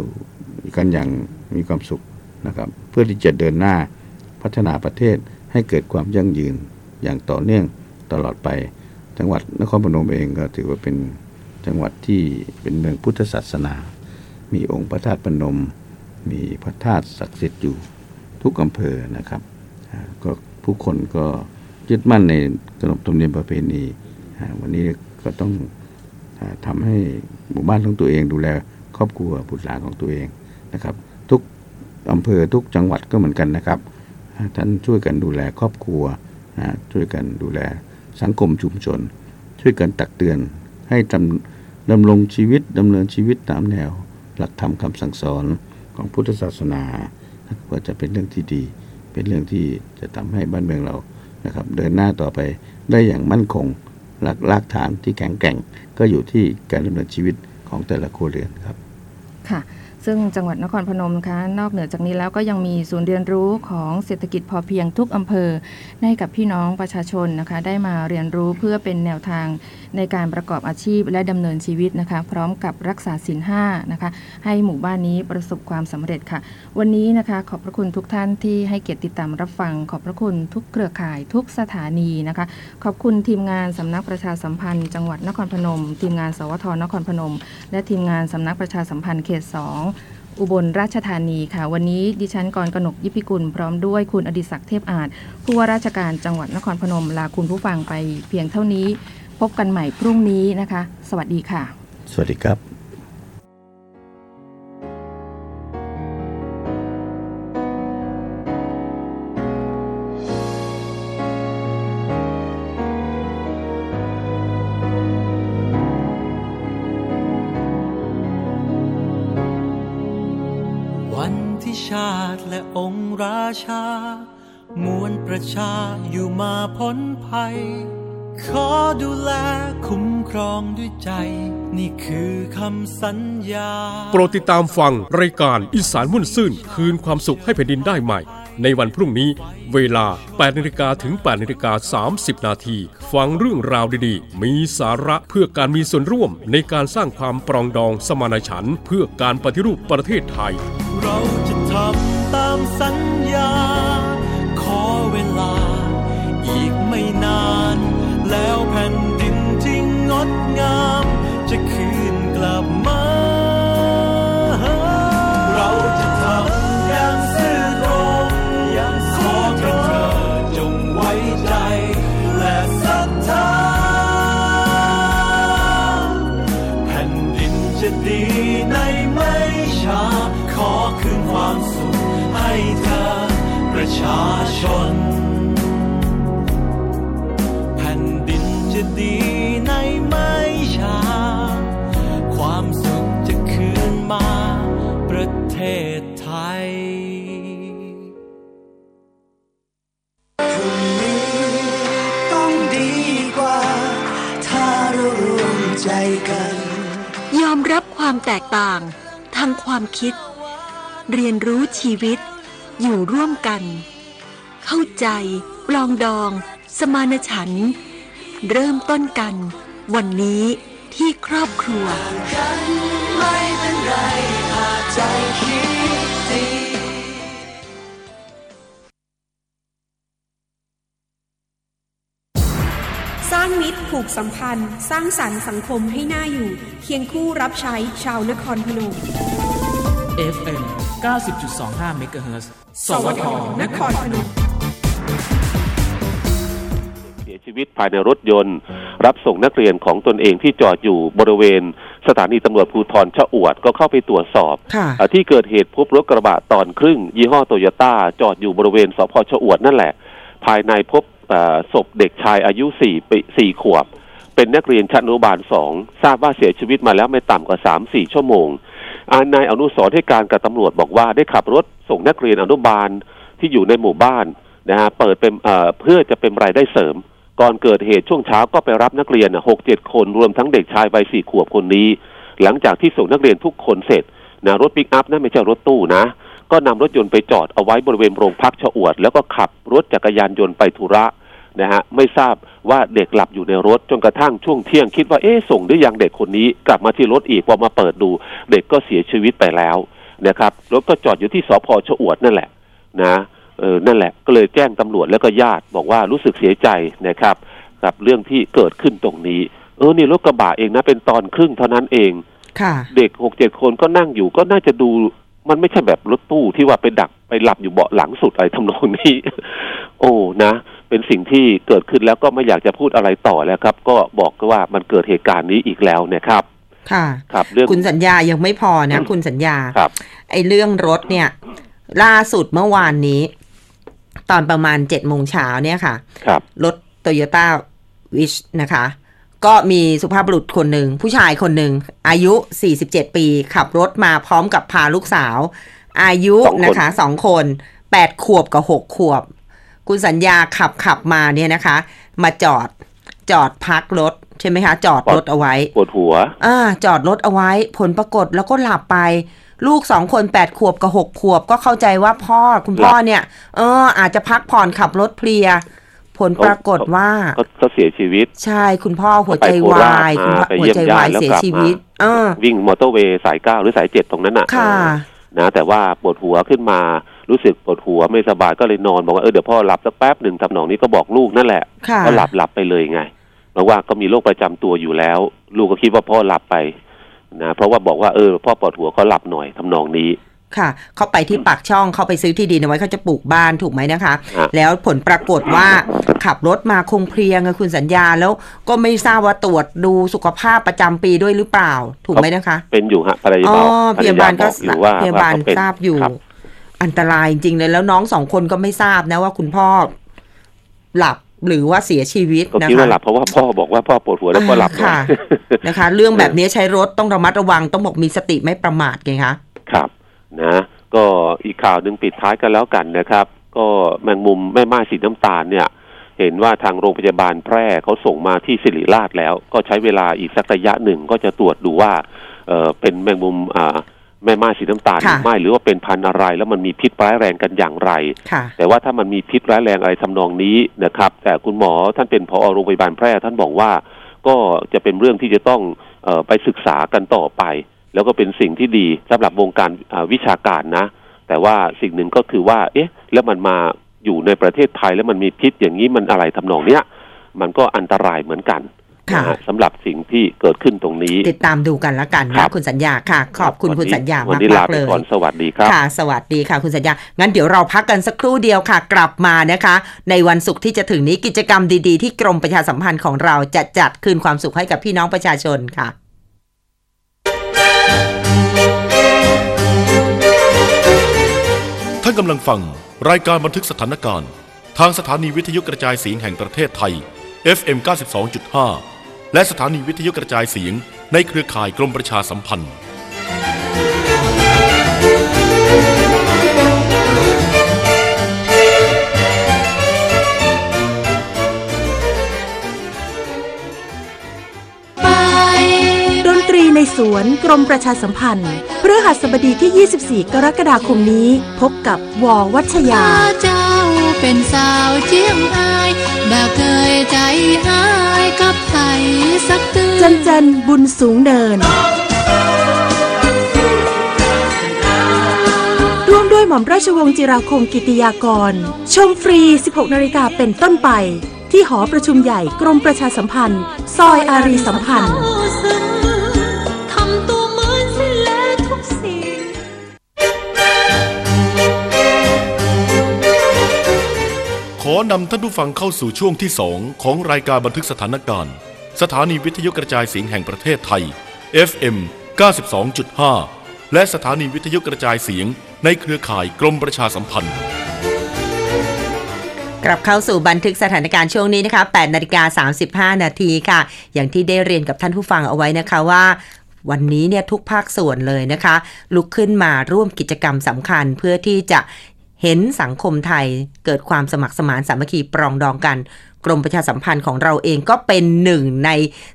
กันอย่างมีความสุขนะครับ เพื่อที่จะเดินหน้าพัฒนาประเทศให้เกิดความยั่งยืนอย่างต่อเนื่องตลอดไป จังหวัดนครพนมเองก็ถือว่าเป็นจังหวัดที่เป็นเมืองพุทธศาสนา มีองค์พระธาตุพนม มีพระธาตุศักดิ์สิทธิ์อยู่ทุกอำเภอนะครับก็ผู้คนก็ยึดมั่นในขนบธรรมเนียมประเพณี วันนี้ก็ต้อง อาทำให้หมู่บ้านของตัวเองดูแลครอบครัวบุตรหลานของตัวเองนะครับ ทุกอำเภอทุกจังหวัดก็เหมือนกันนะครับท่านช่วยกันดูแลครอบครัวช่วยกันดูแลสังคมชุมชน ช่วยกันตักเตือนให้ดำดำรงชีวิตดำเนินชีวิตตามแนว หลักธรรมคำสั่งสอนของพุทธศาสนาก็จะเป็นเรื่องที่ดี เป็นเรื่องที่จะทำให้บ้านเมืองเรานะครับ เดินหน้าต่อไปได้อย่างมั่นคง หลักรากฐานที่แข็งแกร่ง ก็อยู่ที่การดำเนินชีวิตของแต่ละครัวเรือนครับ ค่ะ ซึ่งจังหวัดนครพนมคะนอกเหนือจากนี้แล้วก็ยังมีศูนย์เรียนรู้ของเศรษฐกิจพอเพียงทุกอำเภอให้กับพี่น้องประชาชนนะคะได้มาเรียนรู้เพื่อเป็นแนวทางในการประกอบอาชีพและดำเนินชีวิตนะคะ พร้อมกับรักษาศีลห้านะคะให้หมู่บ้านนี้ประสบความสำเร็จค่ะ วันนี้นะคะขอบพระคุณทุกท่านที่ให้เกียรติติดตามรับฟัง ขอบพระคุณทุกเครือข่ายทุกสถานีนะคะ ขอบคุณทีมงานสำนักประชาสัมพันธ์ จังหวัดนครพนม ทีมงานสวทนครพนม และทีมงานสำนักประชาสัมพันธ์เขตสองอุบลราชธานีค่ะ วันนี้ดิฉันกรกนกยิพิกุลพร้อมด้วยคุณอดิศักดิ์เทพอาจผู้ว่าราชการจังหวัดนครพนมลาคุณผู้ฟังไปเพียงเท่านี้ พบกันใหม่พรุ่งนี้นะคะ สวัสดีค่ะ สวัสดีครับ ราชา มวลประชาอยู่มาพ้นภัย ขอดูแลคุ้มครองด้วยใจ นี่คือคำสัญญา โปรดติดตามฟังรายการอีสานมุ่นซื่น คืนความสุขให้แผ่นดินได้ใหม่ ในวันพรุ่งนี้เวลา 8นาฬิกาถึง 8นาฬิกา30 นาที ฟังเรื่องราวดีๆ มีสาระเพื่อการมีส่วนร่วมในการสร้างความปรองดองสมานฉันท์เพื่อการปฏิรูปประเทศไทย เราจะทำตามสัญญา แล้วแผ่นดินที่งดงาม จะคืนกลับมา เราจะทำอย่างซื่อตรงขอแค่เธอจงไว้ใจ และศรัทธาแผ่นดินจะดีในไม่ช้า ขอคืนความสุขให้เธอประชาชน จะดีในไม่ช้า ความสุขจะคืนมาประเทศไทยพรุ่งนี้ต้องดีกว่าถ้าเรารวมใจกันยอมรับความแตกต่างทางความคิด เรียนรู้ชีวิต อยู่ร่วมกัน เข้าใจ ปลองดอง สมานฉันท์ เริ่มต้นกัน วันนี้ที่ครอบครัวกันไม่เป็นไรหากใจคิดดีสร้างมิตรผูกสัมพันธ์ สร้างสรรค์สังคมให้น่าอยู่ เคียงคู่รับใช้ชาวนครพนม FM 90.25 MHz สวทนครพนมเสีย ชีวิตภายในรถยนต์ รับส่งนักเรียนของตนเองที่จอดอยู่บริเวณ สถานีตำรวจภูธรชะอวดก็เข้าไปตรวจสอบค่ะอ่าที่เกิดเหตุพบรถกระบะตอนครึ่ง ยี่ห้อโตโยต้าจอดอยู่บริเวณสพชะอวดนั่นแหละ ภายในพบอ่าศพเด็กชายอายุสี่ปีสี่ขวบ เป็นนักเรียนชั้นอนุบาลสองทราบว่าเสียชีวิตมาแล้วไม่ต่ำกว่าสามสี่ชั่วโมงอานายอนุสรณ์ให้การกับตำรวจบอกว่าได้ขับรถส่งนักเรียนอนุบาลที่อยู่ในหมู่บ้านนะฮะเปิดเป็นเอ่อเพื่อจะเป็นรายได้เสริม ก่อนเกิดเหตุช่วงเช้าก็ไปรับนักเรียนหกเจ็ดคนรวมทั้งเด็กชายวัยสี่ขวบคนนี้ หลังจากที่ส่งนักเรียนทุกคนเสร็จนะรถปิกอัพนั่นไม่ใช่รถตู้นะ ก็นำรถยนต์ไปจอดเอาไว้บริเวณโรงพักชะอวด แล้วก็ขับรถจักรยานยนต์ไปธุระนะฮะไม่ทราบว่าเด็กหลับอยู่ในรถจนกระทั่งช่วงเที่ยงคิดว่าเอ๊ะส่งได้ยังเด็กคนนี้กลับมาที่รถอีกพอมาเปิดดู เด็กก็เสียชีวิตไปแล้วนะครับรถก็จอดอยู่ที่สพชะอวดนั่นแหละนะ เออนั่นแหละก็เลยแจ้งตำรวจแล้วก็ญาติบอกว่ารู้สึกเสียใจนะครับ กับเรื่องที่เกิดขึ้นตรงนี้ เออนี่รถกระบะเองนะเป็นตอนครึ่งเท่านั้นเองค่ะเด็กหกเจ็ดคนก็นั่งอยู่ก็น่าจะดูมันไม่ใช่แบบรถตู้ที่ว่าไปดักไปหลับอยู่เบาะหลังสุดอะไรทำนองนี้ โอ้นะ เป็นสิ่งที่เกิดขึ้นแล้วก็ไม่อยากจะพูดอะไรต่อแล้วครับ ก็บอกว่ามันเกิดเหตุการณ์นี้อีกแล้วนะครับ ค่ะ ครับเรื่องคุณสัญญายังไม่พอนะ คุณสัญญาครับ ไอ้เรื่องรถเนี่ย ล่าสุดเมื่อวานนี้ ตอนประมาณเจ็ดโมงเช้าเนี่ยค่ะครับรถโตโยต้าวิชนะคะ ก็มีสุภาพบุรุษคนหนึ่ง ผู้ชายคนหนึ่ง อายุ 47 ปี ขับรถมาพร้อมกับพาลูกสาว อายุสองคนนะคะสองคน8ขวบกับ6ขวบ คุณสัญญาขับขับมาเนี่ยนะคะ มาจอดจอดพักรถใช่ไหมคะ จอดรถเอาไว้ปวดหัว อ่า จอดรถเอาไว้ ผลปรากฏแล้วก็หลับไป ลูกสองคนแปดขวบกับหกขวบก็เข้าใจว่าพ่อคุณพ่อเนี่ย เออ อาจจะพักผ่อนขับรถเพลีย ผลปรากฏว่าก็ก็เสียชีวิต ใช่คุณพ่อหัวใจไปโควราชายมาคุณพ่อไปหัวเยี่ยมใจญาติวายแล้วเสียกลับชีมาวิตเออวิ่งมอเตอร์เวย์สายเก้าหรือสายเจ็ดตรงนั้นน่ะค่ะเออนะแต่ว่าปวดหัวขึ้นมารู้สึกปวดหัวไม่สบายก็เลยนอนบอกว่าเออเดี๋ยวพ่อหลับสักแป๊บหนึ่งทำนองนี้ก็บอกลูกนั่นแหละค่ะก็หลับหลับไปเลยไงเพราะว่าก็มีโรคประจำตัวอยู่แล้ว ลูกก็คิดว่าพ่อหลับไป นะเพราะว่าบอกว่าเออพ่อปวดหัวก็หลับหน่อยทำนองนี้ค่ะ เขาไปที่ปากช่องเขาไปซื้อที่ดินเอาไว้เขาจะปลูกบ้านถูกไหมนะคะฮะแล้วผลปรากฏว่าขับรถมาคงเพลียไงคุณสัญญาแล้วก็ไม่ทราบว่าตรวจดูสุขภาพประจำปีด้วยหรือเปล่า ถูกไหมนะคะ เป็นอยู่ฮะภรรยาอ๋อบอกพยาบาลก็ภรรยาบอกอยู่ว่าพยาบาลว่เขเป็นทราบอยู่ครับอันตรายจริงๆเลยแล้วน้องสองคนก็ไม่ทราบนะว่าคุณพ่อหลับ หรือว่าเสียชีวิตก็นะคิดคะว่าหลับเพราะว่าพ่อบอกว่าพ่อปวดหัวแล้วก็หลับหน่อยค่ะนะคะ เรื่องแบบนี้ใช้รถต้องระมัดระวังต้องบอกมีสติไม่ประมาทไงคะครับนะ ก็อีกข่าวหนึ่งปิดท้ายกันแล้วกันนะครับ ก็แมงมุมแม่ไม้สีน้ำตาลเนี่ย เห็นว่าทางโรงพยาบาลแพร่เขาส่งมาที่ศิริราชแล้ว ก็ใช้เวลาอีกสักระยะหนึ่งก็จะตรวจดูว่าเออเป็นแมงมุมอ่า แม่ไม้สีน้ำตาลหค่ะรือไม่หรือว่าเป็นพันธุ์อะไร แล้วมันมีพิษร้ายแรงกันอย่างไรค่ะแต่ว่าถ้ามันมีพิษร้ายแรงอะไรทำนองนี้นะครับ แต่คุณหมอท่านเป็นผอโรงพยาบาลแพร่ท่านบอกว่าก็จะเป็นเรื่องที่จะต้องเออไปศึกษากันต่อไป แล้วก็เป็นสิ่งที่ดีสำหรับวงการอ่าวิชาการนะ แต่ว่าสิ่งหนึ่งก็คือว่า เอ๊ะ แล้วมันมาอยู่ในประเทศไทยแล้วมันมีพิษอย่างนี้มันอะไรทำนองเนี้ยมันก็อันตรายเหมือนกันค่ะนะฮะ สำหรับสิ่งที่เกิดขึ้นตรงนี้ ติดตามดูกันละกันครันะบคุณสัญญาค่ะ ขอบคุณวันคุณนี้สัญญาวันมากนี้ลาๆไปเลยก่อนสวัสดีครับค่ะ สวัสดีค่ะคุณสัญญา งั้นเดี๋ยวเราพักกันสักครู่เดียวค่ะ กลับมานะคะ ในวันศุกร์ที่จะถึงนี้กิจกรรมดีๆ ที่กรมประชาสัมพันธ์ของเราจะจัดคืนความสุขให้กับพี่น้องประชาชนค่ะท่านกำลังฟังรายการบันทึกสถานการณ์ ทางสถานีวิทยุกระจายเสียงแห่งประเทศไทย FM 92.5 และสถานีวิทยุกระจายเสียงในเครือข่ายกรมประชาสัมพันธ์ ในสวนกรมประชาสัมพันธ์พฤหัสบดีที่ 24 กรกฎาคมนี้ พบกับวอวัชยาเจ้าเป็นสาวเจียงอายบ่เคยใจหายกับไผสักตื่นจันจันบุญสูงเนินร่วมด้วยหม่อมราชวงศ์จิราคมกิติยากร ชมฟรี 16 นาฬิกาเป็นต้นไปที่หอประชุมใหญ่กรมประชาสัมพันธ์ ซอยอารีสัมพันธ์ อนำท่านผู้ฟังเข้าสู่ช่วงที่สองของรายการบันทึกสถานการณ์ สถานีวิทยุกระจายเสียงแห่งประเทศไทย FM 92.5 และสถานีวิทยุกระจายเสียงในเครือข่ายกรมประชาสัมพันธ์ กลับเข้าสู่บันทึกสถานการณ์ช่วงนี้นะคะ8นาฬิกา35 นาทีค่ะ อย่างที่ได้เรียนกับท่านผู้ฟังเอาไว้นะคะว่าวันนี้เนี่ยทุกภาคส่วนเลยนะคะ ลุกขึ้นมาร่วมกิจกรรมสำคัญเพื่อที่จะ เห็นสังคมไทยเกิดความสมัครสมานสามัคคีปรองดองกัน กรมประชาสัมพันธ์ของเราเองก็เป็นหนึ่งใน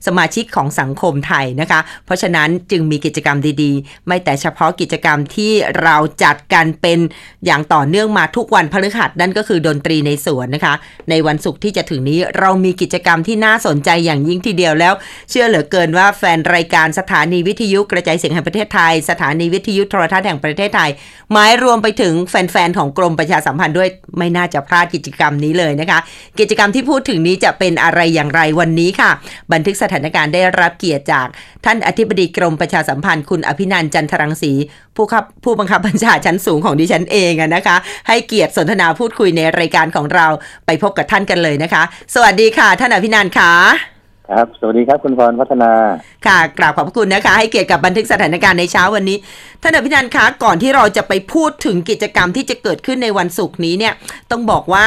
สมาชิกของสังคมไทยนะคะ เพราะฉะนั้นจึงมีกิจกรรมดีๆ ไม่แต่เฉพาะกิจกรรมที่เราจัดกันเป็นอย่างต่อเนื่องมาทุกวันพฤหัสนั่นก็คือดนตรีในสวนนะคะ ในวันศุกร์ที่จะถึงนี้เรามีกิจกรรมที่น่าสนใจอย่างยิ่งทีเดียวแล้ว เชื่อเหลือเกินว่าแฟนรายการสถานีวิทยุกระจายเสียงแห่งประเทศไทย สถานีวิทยุโทรทัศน์แห่งประเทศไทย หมายรวมไปถึงแฟนๆของกรมประชาสัมพันธ์ด้วยไม่น่าจะพลาดกิจกรรมนี้เลยนะคะ กิจกรรมที่พูดถึงนี้จะเป็นอะไรอย่างไรวันนี้ค่ะ บันทึกสถานการณ์ได้รับเกียรติจาก ท่านอธิบดีกรมประชาสัมพันธ์คุณอภินันจันทรังสีผู้ขับผู้บังคับบัญชาชั้นสูงของดิฉันเองนะคะ ให้เกียรติสนทนาพูดคุยในรายการของเราไปพบกับท่านกันเลยนะคะ สวัสดีค่ะ ท่านอภินันค่ะ ครับ สวัสดีครับคุณพรพัฒนา ค่ะ กราบขอบพระคุณนะคะ ให้เกียรติกับบันทึกสถานการณ์ในเช้าวันนี้ ท่านอภินันท์คะ ก่อนที่เราจะไปพูดถึงกิจกรรมที่จะเกิดขึ้นในวันศุกร์นี้เนี่ย ต้องบอกว่า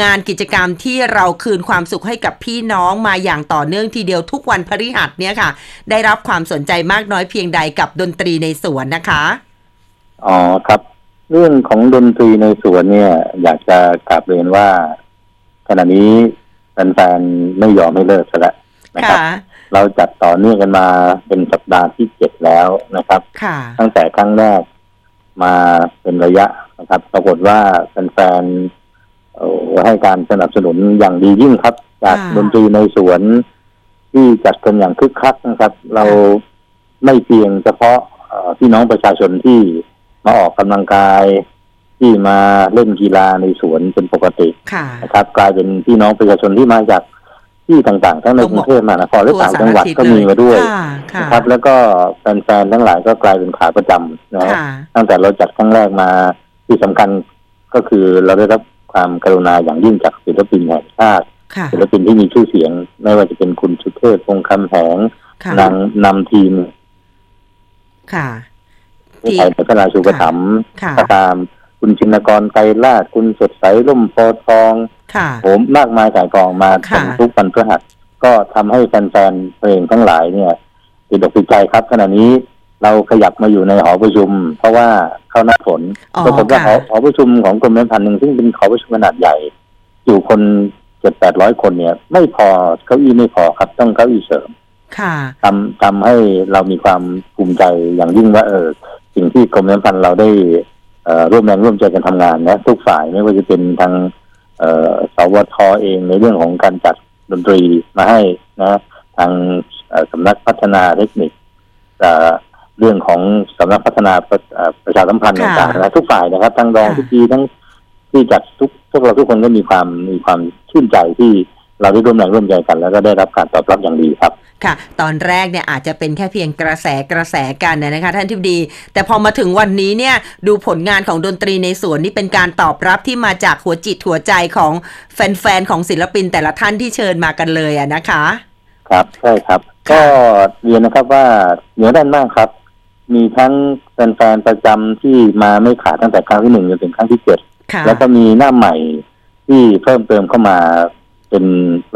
งานกิจกรรมที่เราคืนความสุขให้กับพี่น้องมาอย่างต่อเนื่องทีเดียวทุกวันพฤหัสเนี่ยค่ะ ได้รับความสนใจมากน้อยเพียงใดกับดนตรีในสวนนะคะ อ๋อครับ เรื่องของดนตรีในสวนเนี่ย อยากจะกลับเรียนว่าขณะนี้แฟนๆไม่ยอมให้เลิกซะแล้ว นะครับ เราจัดต่อเนื่องกันมาเป็นสัปดาห์ที่เจ็ดแล้วนะครับค่ะตั้งแต่ครั้งแรกมาเป็นระยะนะครับ ปรากฏว่าแฟนๆเอ่อให้การสนับสนุนอย่างดียิ่งครับ จากค่ะดนตรีในสวนที่จัดกันอย่างคึกคักนะครับ เราไม่เพียงเฉพาะเอ่อพี่น้องประชาชนที่มาออกกำลังกายที่มาเล่นกีฬาในสวนเป็นปกติค่ะนะครับ กลายเป็นพี่น้องประชาชนที่มาจาก ที่ต่างๆ ทั้งในกรุงเทพมหานครและต่างจังหวัดก็มีมาด้วยค่ะค่ะนะครับ แล้วก็แฟนๆทั้งหลายก็กลายเป็นขาประจำนะฮะค่ะตั้งแต่เราจัดครั้งแรกมาที่สำคัญก็คือเราได้รับความกรุณาอย่างยิ่งจากศิลปินแห่งชาติค่ะศิลปินที่มีชื่อเสียง ไม่ว่าจะเป็นคุณชุเทพวงศ์คำแหงค่ะนางนำทีม ค่ะผู้ไทยพัฒนาชูปถัมภ์ค่ะก็ตาม คุณชินกรไกรลาดคุณสดใสร่มโพธิ์ทอง ค่ะโหมมากมายก่ายกองมาค่ะทุกวันพฤหัสก็ทำให้แฟนๆเพลงทั้งหลายเนี่ยติดอกติดใจครับขณะนี้เราขยับมาอยู่ในหอประชุม เพราะว่าเข้าหน้าฝนอ๋อปรากฏว่าหอค่ะหอประชุมของกรมแม่พันธุ์หนึ่งซึ่งเป็นหอประชุมขนาดใหญ่ อยู่คนเจ็ดแปดร้อยคนเนี่ย ไม่พอเก้าอี้ไม่พอครับ ต้องเก้าอี้เสริมค่ะทำทำให้เรามีความภูมิใจอย่างยิ่งว่า เออ สิ่งที่กรมแม่พันธุ์เราได้เอ่อร่วมแรงร่วมใจกันทำงานนะทุกฝ่ายไม่ว่าจะเป็นทางเอ่อ สวทเองในเรื่องของการจัดดนตรีมาให้นะทางเอ่อสำนักพัฒนาเทคนิคเอ่อเรื่องของสำนักพัฒนาประเอ่อประชาสัมพันธ์ค่ะต่างๆนะทุกฝ่ายนะครับทั้งรองค่ะทุกทีทั้งที่จัดทุกพวกเราทุกคนก็มีความมีความชื่นใจที่ เราได้ร่วมแรงร่วมใจกันแล้วก็ได้รับการตอบรับอย่างดีครับ ค่ะ ตอนแรกเนี่ยอาจจะเป็นแค่เพียงกระแสกระแสกันนะคะ ท่านทิบดี แต่พอมาถึงวันนี้เนี่ยดูผลงานของดนตรีในสวนนี่เป็นการตอบรับที่มาจากหัวจิตหัวใจของแฟนๆของศิลปินแต่ละท่านที่เชิญมากันเลยอะนะคะ ครับใช่ครับ ก็เรียนนะครับว่าเหนือด้านมากครับ มีทั้งแฟนๆประจำที่มาไม่ขาดตั้งแต่ครั้งที่หนึ่งจนถึงครั้งที่เจ็ดค่ะแล้วก็มีหน้าใหม่ที่เพิ่มเติมเข้ามา เป็น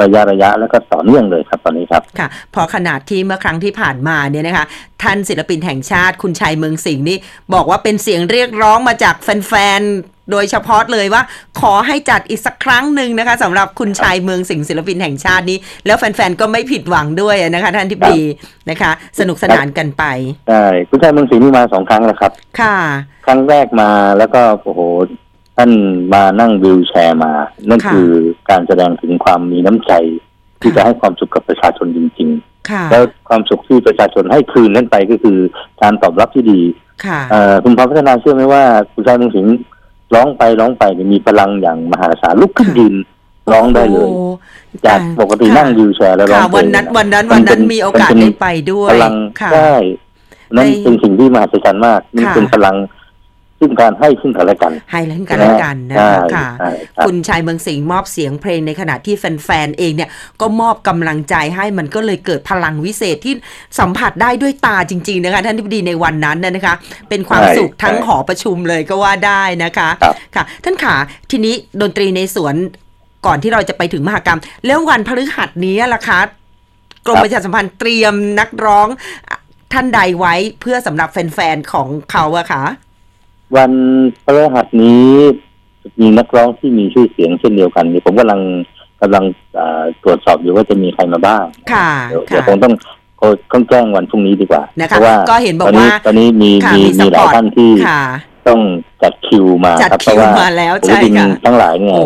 ระยะระยะแล้วก็ต่อเนื่องเลยครับตอนนี้ครับค่ะ พอขนาดที่เมื่อครั้งที่ผ่านมาเนี่ยนะคะ ท่านศิลปินแห่งชาติคุณชัยเมืองสิงห์นี่บอกว่าเป็นเสียงเรียกร้องมาจากแฟนๆ โดยเฉพาะเลยว่า ขอให้จัดอีกสักครั้งหนึ่งนะคะสำหรับคุณชัยเมืองสิงห์ศิลปินแห่งชาตินี้ แล้วแฟนๆ ก็ไม่ผิดหวังด้วยนะคะ ท่านทิบดีนะคะ สนุกสนานกันไปใช่คุณชายเมืองศรีนี่มาสองครั้งแล้วครับ ค่ะ ครั้งแรกมาแล้วก็โอ้โห ท่านมานั่งวิวแชร์มา นั่นค่ะคือการแสดงถึงความมีน้ำใจที่จะให้ความสุขกับประชาชนจริงๆค่ะแล้วความสุขที่ประชาชนให้คืนนั่นไปก็คือการตอบรับที่ดีค่ะเอ่อคุณพรพัฒนาเชื่อไหมว่าคุณชายเมืองสิงห์ร้องไปร้องไปเนี่ยมีพลังอย่างมหาศาลลุกขึ้นยืนร้องได้เลยโอ้จากปกตินั่งวิวแชร์แล้วร้องค่ะเพลงวันนั้นวันนั้นวันนั้นมีโอกาสนเป็นได้ไปด้วยพลังค่ะใช่นั่นได้เป็นสิ่งที่มหัศจรรย์มากนี่ค่ะเป็นพลัง ซึ่งการให้ซึ่งกันและกัน ให้เล่นกันและกันนะคะค่ะ คุณชายเมืองสิงห์มอบเสียงเพลงในขณะที่แฟนๆเองเนี่ยก็มอบกำลังใจให้มันก็เลยเกิดพลังวิเศษที่สัมผัสได้ด้วยตาจริง ๆ นะคะ ท่านที่ดีในวันนั้นน่ะนะคะ เป็นความสุขทั้งหอประชุมเลยก็ว่าได้นะคะค่ะ ท่านขาทีนี้ดนตรีในสวนก่อนที่เราจะไปถึงมหากรรม แล้ววันพฤหัสนี้ล่ะคะกรมประชาสัมพันธ์เตรียมนักร้องท่านใดไว้เพื่อสำหรับแฟนๆของเขาอะคะ วันพฤหัสนี้มีนักร้องที่มีชื่อเสียงเช่นเดียวกันนี่ผมกำลังกำลังเอ่อตรวจสอบอยู่ว่าจะมีใครมาบ้างค่ะเดี๋ยวค่ะเดี๋ยวคงต้องต้องแจ้งวันพรุ่งนี้ดีกว่านะคะเพราะว่าก็เห็นบอกตอนนี้ว่าตอนนี้มีค่ะมีมีมีหลาย support ท่านที่ค่ะต้องจัดคิวมาจัดครับคิวเพราะว่ามาแล้วศิลใช่ปินค่ะทั้งหลายเนี่ยโอ้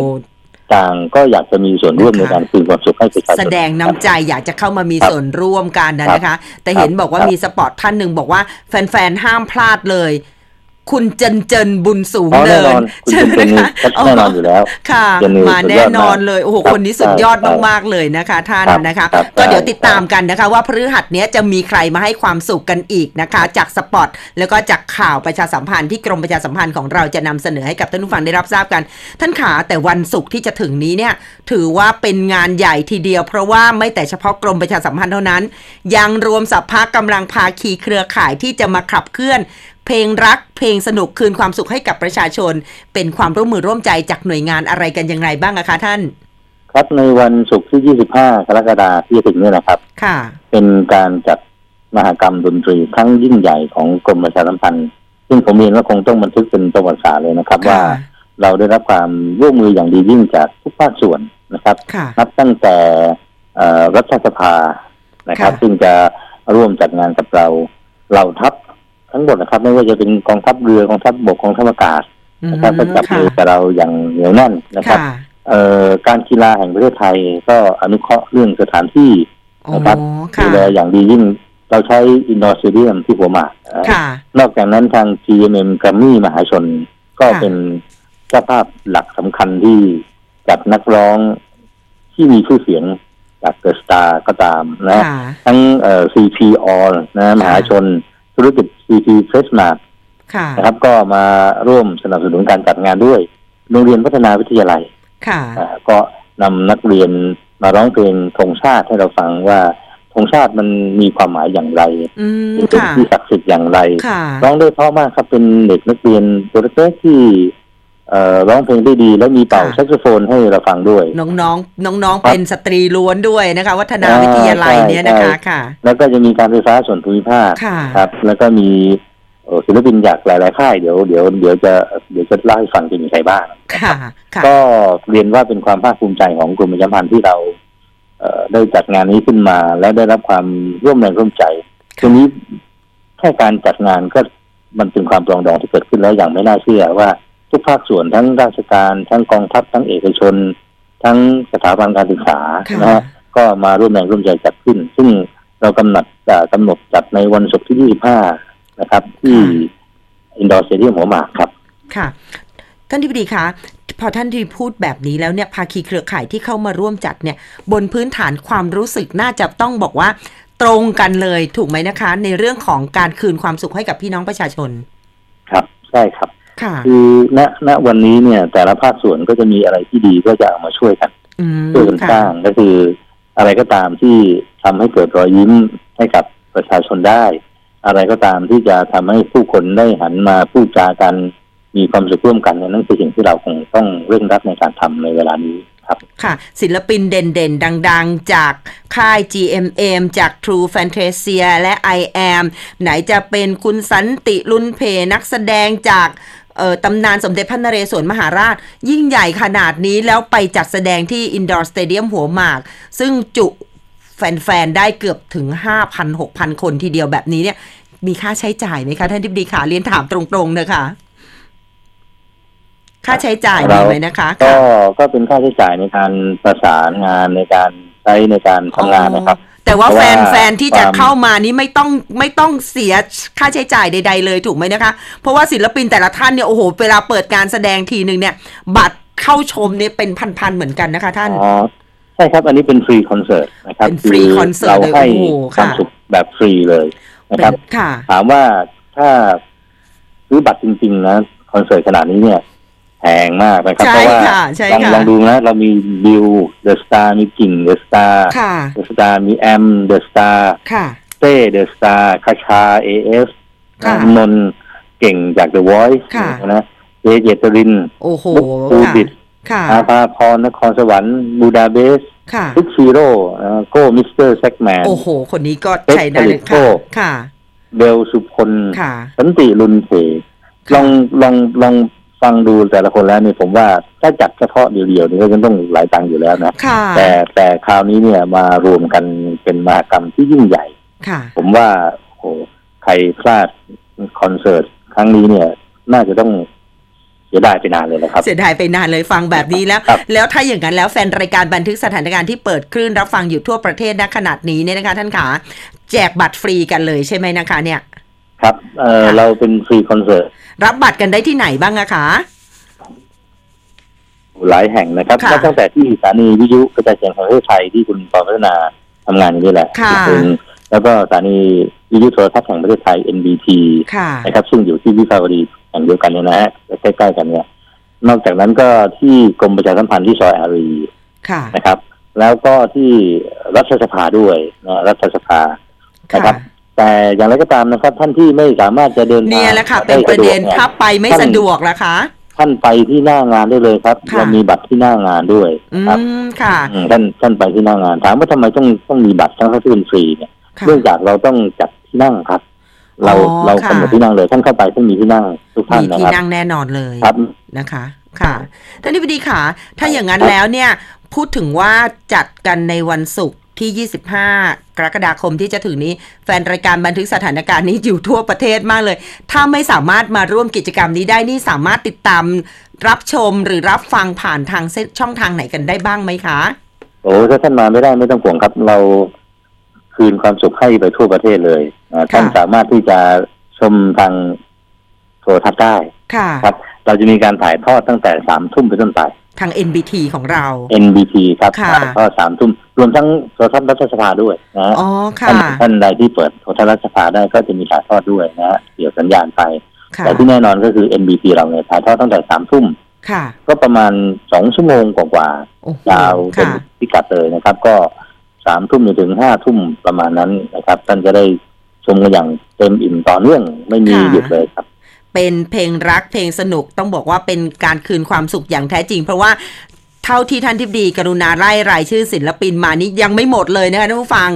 ต่างก็อยากจะมีส่วนร่วมในการคืนความสุขให้ประชาชนแสดงน้ำใจอยากจะเข้ามามีครับส่วนร่วมกันนะนะคะ แต่เห็นบอกว่าครับมีสปอร์ตท่านหนึ่งบอกว่าแฟนๆห้ามพลาดเลย คุณเจนเจนบุญสูงอ๋อเนิแน่นอนนคุณใช่เป็นไหมเป็นคะแน่นอนอยู่แล้วค่ะเจนนี่มาสุดยแน่อดนมากอนเลยโอ้โหครับคนนี้สุดยอดใช่มากๆเลยนะคะ ท่านครับนะคะครับก็เดี๋ยวใช่ติดตามกันนะคะ ว่าพฤหัสเนี้ยจะมีใครมาให้ความสุขกันอีกนะคะ จากสปอตแล้วก็จากข่าวประชาสัมพันธ์ที่กรมประชาสัมพันธ์ของเราจะนำเสนอให้กับท่านผู้ฟังได้รับทราบกัน ท่านขาแต่วันศุกร์ที่จะถึงนี้เนี่ยถือว่าเป็นงานใหญ่ทีเดียว เพราะว่าไม่แต่เฉพาะกรมประชาสัมพันธ์เท่านั้น ยังรวมสัพพะกำลังภาคีเครือข่ายที่จะมาขับเคลื่อน เพลงรัก เพลงสนุกคืนความสุขให้กับประชาชน เป็นความร่วมมือร่วมใจจากหน่วยงานอะไรกันอย่างไรบ้างอะคะท่าน ครับในวันศุกร์ที่ 25 กรกฎาคมที่จะถึงเนี่ยนะครับ ค่ะ เป็นการจัดมหกรรมดนตรีครั้งยิ่งใหญ่ของกรมประชาสัมพันธ์ ซึ่งผมเรียนว่าคงต้องบันทึกเป็นประวัติศาสตร์เลยนะครับ ว่าเราได้รับความร่วมมืออย่างดียิ่งจากทุกภาคส่วนนะครับค่ะนับตั้งแต่เอ่อรัฐสภานะครับค่ะซึ่งจะร่วมจัดงานกับเราเหล่าทัพ ทั้งหมดนะครับ ไม่ว่าจะเป็นกองทัพเรือกองทัพบกกองทัพอากาศนะครับก็จับมือกับเราอย่างเหนียวแน่นนะครับค่ะเอ่อการกีฬาแห่งประเทศไทยก็อนุเคราะห์เรื่องสถานที่นะครับอ๋อค่ะดูแลอย่างดียิ่งเราใช้ indoor stadium ที่หัวหมากเอ่อค่ะนอกจากนั้นทาง GMM Grammy มหาชน ก็ค่ะเป็นเจ้าภาพหลักสำคัญที่จัดนักร้องที่มีชื่อเสียงจาก The Star ก็ตามนะค่ะทั้งเอ่อ CP All นะมหาชน ธุรกิจ CP f r e s h m a r t ค่ะนะครับก็มาร่วมสนับสนุนการจัดงานด้วย โรงเรียนพัฒนาวิทยาลัยค่ะอ่าก็นำนักเรียนมาร้องเพลงธงชาติให้เราฟังว่าธงชาติมันมีความหมายอย่างไรอืมเป็นค่ะที่ศักดิ์สิทธิ์อย่างไรค่ะร้องได้เพราะมากครับเป็นเด็กนักเรียนตัวเล็กๆที่เอ่อ ร้องเพลงได้ดี และมีเป่าแซกโซโฟนให้เราฟังด้วย น้องๆ น้องๆ เป็นสตรีล้วนด้วยนะคะ วัฒนาวิทยาลัยเนี่ยนะคะใช่ค่ะ แล้วก็จะมีการไฟฟ้าส่วนภูมิภาคค่ะครับ แล้วก็มีเอ่อศิลปินจากหลายๆค่ายเดี๋ยวเดี๋ยวเดี๋ยวจะเดี๋ยวจะเล่าให้ฟังจะมีใครบ้างค่ะค่ะก็เรียนว่าเป็นความภาคภูมิใจของกลุ่มประชาสัมพันธ์ที่เราเอ่อได้จัดงานนี้ขึ้นมา และได้รับความร่วมแรงร่วมใจทีนี้แค่การจัดงานก็มันเป็นความปรองดองที่เกิดขึ้นแล้วอย่างไม่น่าเชื่อว่า ทุกภาคส่วนทั้งราชการ ทั้งกองทัพทั้งเอกชน ทั้งสถาบันการศึกษาค่ะนะฮะก็มาร่วมแรงร่วมใจจัดขึ้น ซึ่งเรากำหนดเอ่อกำหนดจัดในวันศุกร์ที่ 25 นะครับ ที่indoor stadium หัวหมากครับ ค่ะ ท่านอธิบดีคะพอท่านที่พูดแบบนี้แล้วเนี่ยภาคีเครือข่ายที่เข้ามาร่วมจัดเนี่ย บนพื้นฐานความรู้สึกน่าจะต้องบอกว่า ตรงกันเลยถูกไหมนะคะ ในเรื่องของการคืนความสุขให้กับพี่น้องประชาชน ครับใช่ครับ ค่ะคือณณวันนี้เนี่ย แต่ละภาคส่วนก็จะมีอะไรที่ดีก็จะเอามาช่วยกันอืมช่วยกันสค่ะร้างก็คือ อะไรก็ตามที่ทำให้เกิดรอยยิ้มให้กับประชาชนได้ อะไรก็ตามที่จะทำให้ผู้คนได้หันมาพูดจากันมีความสุขร่วมกันเนี่ยนั่นคือสิ่งที่เราคงต้องเร่งรัดในการทำในเวลานี้ครับค่ะ ศิลปินเด่นๆ ดังๆ จากค่าย GMM จาก True Fantasia และ I am ไหนจะเป็นคุณสันติลุนเพนักแสดงจากเอ่อ ตำนานสมเด็จพระนเรศวรมหาราช ยิ่งใหญ่ขนาดนี้แล้วไปจัดแสดงที่ Indoor Stadium หัวหมาก ซึ่งจุแฟน ๆ ได้เกือบถึง 5,000 6,000 คนทีเดียวแบบนี้เนี่ย มีค่าใช้จ่ายไหมคะ ท่านทิบดีขาเรียนถามตรงๆนะคะ ค่าใช้จ่ายมีไหมนะคะ ก็ก็เป็นค่าใช้จ่ายในการประสานงานในการใช้ในการทำงานนะครับ แต่ว่าเพแฟระนแฟนที่จะควมเข้ามานี้ไม่ต้องไม่ต้องเสียค่าใช้จ่ายใด ๆ เลยถูกไหมนะคะ เพราะว่าศิลปินแต่ละท่านเนี่ยโอ้โหเวลาเปิดการแสดงทีหนึ่งเนี่ย บัตรเข้าชมเนี่ยเป็นพันๆเหมือนกันนะคะ ท่านอ๋อใช่ครับ อันนี้เป็นฟรีคอนเสิร์ตนะครับเป็นฟรีคอนเสิร์ตเราเลยให้โอ้โหความค่ะสุขแบบฟรีเลยนะครับเป็นค่ะถามว่าถ้าซื้อบัตรจริง ๆ นะคอนเสิร์ตขนาดนี้เนี่ยแพงมากนะครับใช่เพราะว่าค่ะใช่ลองค่ะลองดูนะ เรามีบิว The Star มีกิ่ง The Star ค่ะ The Star มีแอม The Star ค่ะเต้ The Star คาชาเอฟค่ะนนท์เก่งจาก The Voice ค่ะนะเอเจตรินโอ้โหปูค่ะบิดค่ะอาภาพรนครสวรรค์บูดาเบสค่ะทุกซีโร่โก้มิสเตอร์แซกแมนโอ้โห คนนี้ก็เป๊กใช้ได้เลยผลิตโชค่ะคค่ะเบลสุพลค่ะสันติลุนเพลองลองลอง ฟฟังดูแต่ละคนแล้วเนี่ยผมว่าถ้าจัดเฉพาะเดียวๆนี่ก็ยังต้องหลายตังค์อยู่แล้วนะค่ะแต่แต่คราวนี้เนี่ยมารวมกันเป็นมหากรรมที่ยิ่งใหญ่ค่ะผมว่าโอ้ใครพลาดคอนเสิร์ตครั้งนี้เนี่ยน่าจะต้องเสียดายไปนานเลยนะครับเสียดายไปนานเลยฟังแบบนี้แล้ว แล้วถ้าอย่างนั้นแล้วแฟนรายการบันทึกสถานการณ์ที่เปิดคลื่นรับฟังอยู่ทั่วประเทศณขนาดนี้เนี่ยนะคะท่านขาแจกบัตรฟรีกันเลยใช่ไหมนะคะเนี่ย ครับเออเราเป็นฟรีคอนเสิร์ต รับบัตรกันได้ที่ไหนบ้างอะคะ หลายแห่งนะครับค่ะก็ตั้งแต่ที่สถานีวิทยุกระจายเสียงแห่งประเทศไทยที่คุณปอพัฒนาทำงานอยู่นี่แหละค่ะถึงแล้วก็สถานีวิทยุโทรทัศน์แห่งประเทศไทย NBT ค่ะ นะครับ ซึ่งอยู่ที่วิภาวดีแห่งเดียวกันเนี่ยนะฮะใกล้ๆกันเนี่ย นอกจากนั้นก็ที่กรมประชาสัมพันธ์ที่ซอยอารีค่ะ นะครับ แล้วก็ที่รัฐสภาด้วยนะรัฐสภา นะครับ แต่อย่างไรก็ตามนะครับ ท่านที่ไม่สามารถจะเดินทางเนี่ยแหละค่ะ เป็นประเด็นไสวกถ้าไปไม่ท่นสะดวกละคะ ท่านไปที่หน้างานได้เลยครับค่ะเรามีบัตรที่หน้างานด้วยอืครับมค่ะอืมท่านท่านไปที่หน้างาน ถามว่าทำไมต้องต้องมีบัตรทั้งที่เป็นฟรีเนี่ยค่ะเนื่องจากเราต้องจัดที่นั่งครับ เราอ๋อเราค่ะกำหนดที่นั่งเลยท่านเข้าไปท่านมีที่นั่งทุกท่านมีนะที่ครับนั่งแน่นอนเลยครับนะคะ ค่ะท่านนิบดีค่ะ ถ้าอย่างนั้นแล้วเนี่ย พูดถึงว่าจัดกันในวันศุกร์ ที่ 25 กรกฎาคมที่จะถึงนี้ แฟนรายการบันทึกสถานการณ์นี้อยู่ทั่วประเทศมากเลย ถ้าไม่สามารถมาร่วมกิจกรรมนี้ได้นี่สามารถติดตามรับชมหรือรับฟังผ่านทางเส้นช่องทางไหนกันได้บ้างไหมคะ โอ้ถ้าท่านมาไม่ได้ไม่ต้องห่วงครับ เราคืนความสุขให้ไปทั่วประเทศเลยอ่าท่านสามารถที่จะชมทางโทรทัศน์ได้ค่ะครับ เราจะมีการถ่ายทอดตั้งแต่สามทุ่มเป็นต้นไปทาง NBT ของเรา NBT ครับค่ะถ่ายทอดสามทุ่ม รวมทั้งโทรทัศน์รัฐสภาด้วยนะฮะอ๋อค่ะท่านท่านใดที่เปิดโทรทัศน์รัฐสภาได้ก็จะมีถ่ายทอดด้วยนะฮะเกี่ยวสัญญาณไปค่ะแต่ที่แน่นอนก็คือ NBT เราเนี่ยถ่ายทอดตั้งแต่สามทุ่มค่ะก็ประมาณสองชั่วโมงกว่าโอ้โหๆยาวเป็นค่ะพิกัดเลยนะครับ ก็สามทุ่มจนถึงห้าทุ่มประมาณนั้นนะครับ ท่านจะได้ชมกันอย่างเต็มอิ่มต่อเนื่องไม่มีค่ะหยุดเลยครับเป็นเพลงรักเพลงสนุกต้องบอกว่าเป็นการคืนความสุขอย่างแท้จริง เพราะว่า เท่าที่ท่านทิบดีกรุณาไล่รายชื่อศิลปินมานี่ยังไม่หมดเลยนะคะท่านผู้ฟัง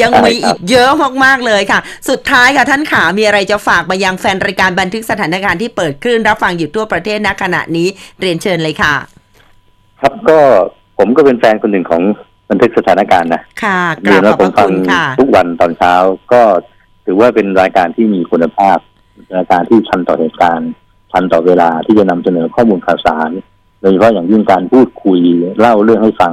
ยังมีใช่ครับอีกเยอะมากๆเลยค่ะ สุดท้ายค่ะท่านขามีอะไรจะฝากมายังแฟนรายการบันทึกสถานการณ์ที่เปิดคลื่นรับฟังอยู่ทั่วประเทศณขณะนี้เรียนเชิญเลยค่ะ ครับก็ผมก็เป็นแฟนคนหนึ่งของบันทึกสถานการณ์นะค่ะกเรีรายบนขว่าอบผพมระฟัคุงณค่ะทุกวันตอนเช้า ก็ถือว่าเป็นรายการที่มีคุณภาพรายการที่ทันต่อเหตุการณ์ทันต่อเวลาที่จะนำเสนอข้อมูลข่าวสารโดยเฉพาะอย่างยิ่งการพูดคุยเล่าเรื่องให้ฟัง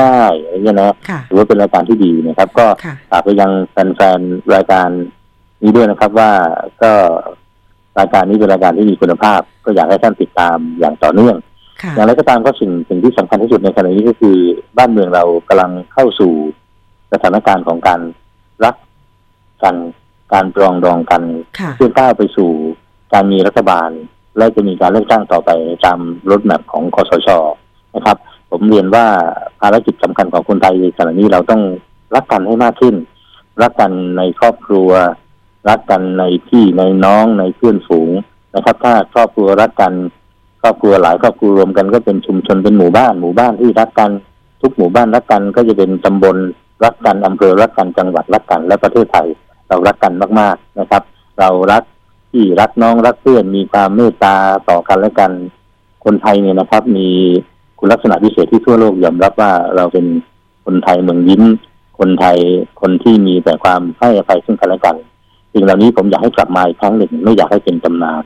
ง่ายๆอะไรเงี้ยนะค่ะถือว่าเป็นรายการที่ดีนะครับ ก็ค่ะฝากไปยังแฟนๆรายการนี้ด้วยนะครับว่าก็รายการนี้เป็นรายการที่มีคุณภาพ ก็อยากให้ท่านติดตามอย่างต่อเนื่องค่ะอย่างไรก็ตามก็สิ่งสิ่งที่สำคัญที่สุดในขณะนี้ก็คือ บ้านเมืองเรากำลังเข้าสู่สถานการณ์ของการรักกันการปรองดองกันค่ะเพื่อก้าวไปสู่การมีรัฐบาล และจะมีการเลือกตั้งต่อไปตามรถแมพของคอสชนะครับ ผมเรียนว่าภารกิจสำคัญของคนไทยในขณะนี้เราต้องรักกันให้มากขึ้น รักกันในครอบครัว รักกันในพี่ในน้องในเพื่อนฝูงนะครับ ถ้าครอบครัวรักกัน ครอบครัวหลายครอบครัวรวมกันก็เป็นชุมชนเป็นหมู่บ้านหมู่บ้านที่รักกัน ทุกหมู่บ้านรักกันก็จะเป็นตำบลรักกันอำเภอรักกันจังหวัดรักกันและประเทศไทย เรารักกันมากๆนะครับ เรารัก พี่รักน้องรักเพื่อนมีความเมตตาต่อกันและกัน คนไทยเนี่ยนะครับ มีคุณลักษณะพิเศษที่ทั่วโลกยอมรับว่าเราเป็นคนไทยเมืองยิ้ม คนไทยคนที่มีแต่ความให้อภัยซึ่งกันและกันสิ่งเหล่านี้ผมอยากให้กลับมาอีกครั้งหนึ่งไม่อยากให้เป็นตำนาน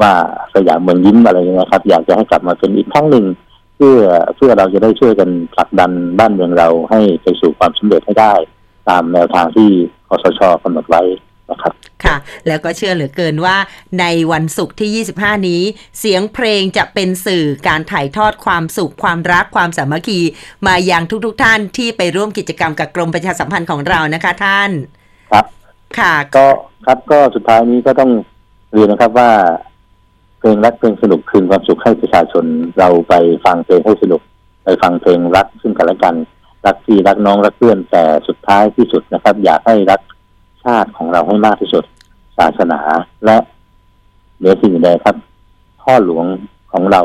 ว่าสยามเมืองยิ้มอะไรอย่างเงี้ยครับ อยากจะให้กลับมาเป็นอีกครั้งหนึ่งเพื่อเพื่อเราจะได้ช่วยกันผลักดันบ้านเมืองเราให้ไปสู่ความสำเร็จให้ได้ ตามแนวทางที่คอสชกำหนดไว้นะครับ ค่ะ แล้วก็เชื่อเหลือเกินว่าในวันศุกร์ที่ 25 นี้ เสียงเพลงจะเป็นสื่อการถ่ายทอดความสุข ความรักความสามัคคี มายังทุกๆทท่านที่ไปร่วมกิจกรรมกับกรมประชาสัมพันธ์ของเรานะคะท่าน ครับ ค่ะก็ครับก็สุดท้ายนี้ก็ต้องเรียนนะครับว่าเพลงรักเพลงสนุกคืนความสุขให้ประชาชนเราไปฟังเพลงให้สนุก ไปฟังเพลงรักซึ่งกันและกัน รักพี่รักน้องรักเพื่อนแต่สุดท้ายที่สุดนะครับ อยากให้รัก ชาติของเราให้มากที่สุด ศาสนาและเหนือสิ่งใดครับ พ่อหลวงของเรา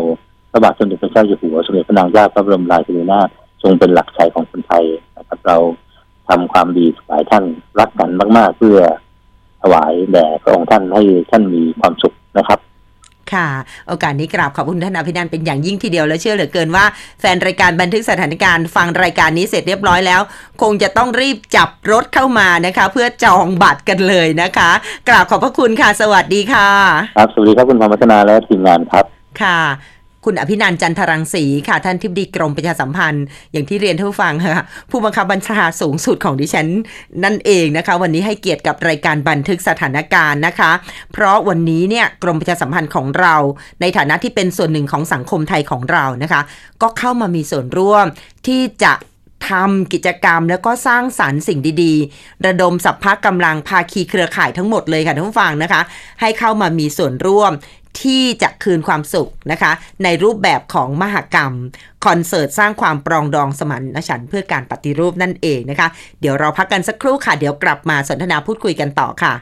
พระบาทสมเด็จพระเจ้าอยู่หัวสมเด็จพระนางเจ้าพระบรมราชินีนาถทรงเป็นหลักใจของคนไทยนะครับเราทำความดีถวายท่านรักกันมาก ๆ เพื่อถวายแด่พระองค์ท่านให้ท่านมีความสุขนะครับ ค่ะ โอกาสนี้กราบขอบคุณท่านอภินันท์เป็นอย่างยิ่งทีเดียวและเชื่อเหลือเกินว่าแฟนรายการบันทึกสถานการณ์ฟังรายการนี้เสร็จเรียบร้อยแล้ว คงจะต้องรีบจับรถเข้ามานะคะ เพื่อจองบัตรกันเลยนะคะ กราบขอบพระคุณค่ะ สวัสดีค่ะ ครับสวัสดีครับคุณพรพัฒนาและทีมงานครับค่ะ คุณอภินันจันทรังสีค่ะท่านทิบดีกรมประชาสัมพันธ์ อย่างที่เรียนท่านผู้ฟังค่ะผู้บังคับบัญชาสูงสุดของดิฉันนั่นเองนะคะ วันนี้ให้เกียรติกับรายการบันทึกสถานการณ์นะคะ เพราะวันนี้เนี่ยกรมประชาสัมพันธ์ของเรา ในฐานะที่เป็นส่วนหนึ่งของสังคมไทยของเรานะคะ ก็เข้ามามีส่วนร่วมที่จะทำกิจกรรมแล้วก็สร้างสารรค์สิ่งดีๆ ระดมสัพพะกำลังภาคีเครือข่ายทั้งหมดเลยค่ะท่านผู้ฟังนะคะ ให้เข้ามามีส่วนร่วม ที่จะคืนความสุขนะคะ ในรูปแบบของมหกรรม คอนเสิร์ตสร้างความปรองดองสมานฉันเพื่อการปฏิรูปนั่นเองนะคะ เดี๋ยวเราพักกันสักครู่ค่ะ เดี๋ยวกลับมาสนทนาพูดคุยกันต่อค่ะ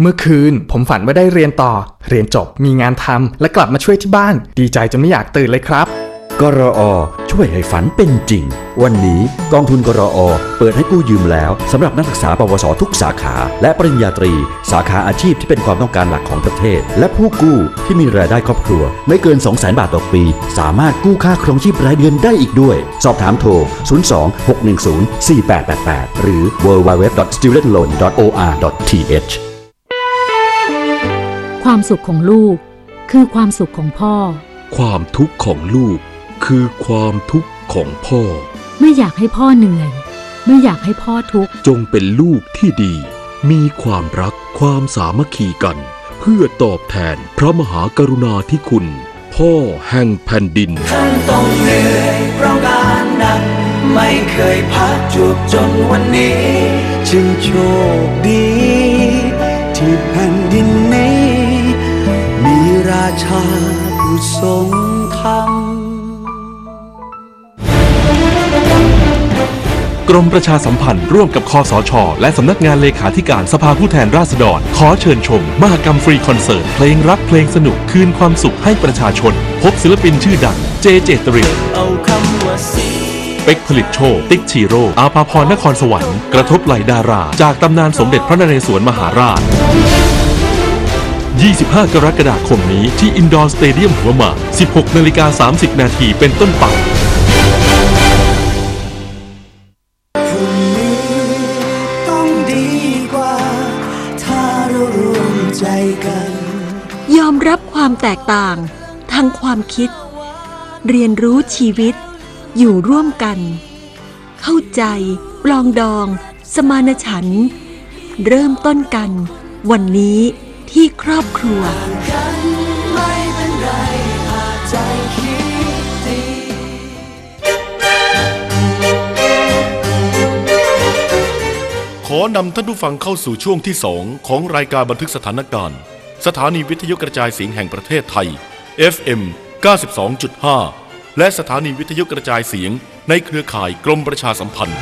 เมื่อคืนผมฝันว่าได้เรียนต่อ เรียนจบมีงานทำและกลับมาช่วยที่บ้าน ดีใจจนไม่อยากตื่นเลยครับ กรอช่วยให้ฝันเป็นจริง วันนี้กองทุนกรอเปิดให้กู้ยืมแล้วสำหรับนักศึกษาปวสทุกสาขา และปริญญาตรี สาขาอาชีพที่เป็นความต้องการหลักของประเทศ และผู้กู้ที่มีรายได้ครอบครัว ไม่เกิน 200,000 บาทต่อปี สามารถกู้ค่าครองชีพรายเดือนได้อีกด้วย สอบถามโทร 02-610-4888 หรือ www.studentloan.or.th ความสุขของลูกคือความสุขของพ่อ ความทุกข์ของลูก คือความทุกข์ของพ่อ ไม่อยากให้พ่อเหนื่อย ไม่อยากให้พ่อทุกข์ จงเป็นลูกที่ดี มีความรักความสามัคคีกัน เพื่อตอบแทนพระมหากรุณาธิคุณ พ่อแห่งแผ่นดินท่านต้องเหนื่อยเพราะงานหนักไม่เคยพักจุกจนวันนี้ จึงโชคดี ที่แผ่นดินนี้ มีราชาผู้ทรงธรรม กรมประชาสัมพันธ์ร่วมกับคอสช และสำนักงานเลขาธิการสภาผู้แทนราษฎร ขอเชิญชม มหกรรมฟรีคอนเสิร์ต เพลงรักเพลงสนุกคืนความสุขให้ประชาชน พบศิลปินชื่อดังเจเจตรินเอาคำว่าสีเป็กผลิตโชคติ๊กชีโร่อาภาพรนครสวรรค์ กระทบไหล่ดารา จากตำนานสมเด็จพระนเรศวรมหาราช 25 กรกฎาคมนี้ที่ indoor stadium หัวหมาก 16 นาฬิกา 30 นาทีเป็นต้นไป แตกต่างทางความคิด เรียนรู้ชีวิต อยู่ร่วมกัน เข้าใจ ปลองดอง สมานฉันท์เริ่มต้นกัน วันนี้ที่ครอบครัวขอนำท่านผู้ฟังเข้าสู่ช่วงที่2ของรายการบันทึกสถานการณ์ สถานีวิทยุกระจายเสียงแห่งประเทศไทย FM 92.5 และสถานีวิทยุกระจายเสียงในเครือข่ายกรมประชาสัมพันธ์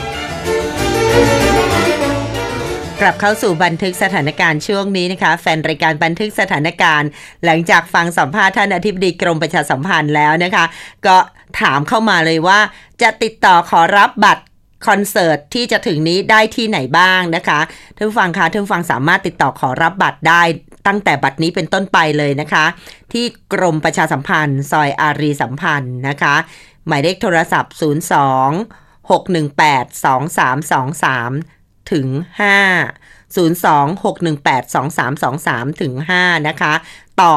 กลับเข้าสู่บันทึกสถานการณ์ช่วงนี้นะคะ แฟนรายการบันทึกสถานการณ์ หลังจากฟังสัมภาษณ์ท่านอธิบดีกรมประชาสัมพันธ์แล้วนะคะ ก็ถามเข้ามาเลยว่า จะติดต่อขอรับบัตรคอนเสิร์ตที่จะถึงนี้ได้ที่ไหนบ้างนะคะท่านผู้ฟังคะท่านผู้ฟังสามารถติดต่อขอรับบัตรได้ ตั้งแต่บัตรนี้เป็นต้นไปเลยนะคะ ที่กรมประชาสัมพันธ์ ซอยอารีสัมพันธ์นะคะ หมายเลขโทรศัพท์ 02 618 2323 ถึง 5 02-618-2323 ถึง 5 นะคะ ต่อ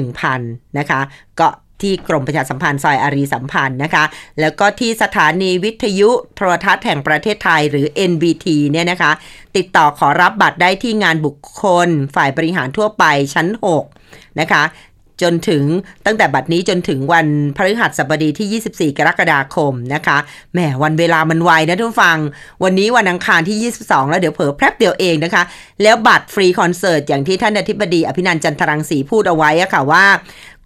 1,000 นะคะ ก็ ที่กรมประชาสัมพันธ์ซอยอารีสัมพันธ์นะคะ แล้วก็ที่สถานีวิทยุโทรทัศน์แห่งประเทศไทยหรือ NBT เนี่ยนะคะ ติดต่อขอรับบัตรได้ที่งานบุคคล ฝ่ายบริหารทั่วไปชั้น 6 นะคะ จนถึงตั้งแต่บัดนี้จนถึงวันพฤหัสบดีที่ 24 กรกฎาคมนะคะแหมวันเวลามันไวนะทุกฟัง วันนี้วันอังคารที่ 22 แล้วเดี๋ยวเผลอแป๊บเดียวเองนะคะ แล้วบัตรฟรีคอนเสิร์ตอย่างที่ท่านอธิบดีอภินันจันทรังสีพูดเอาไว้อะค่ะว่า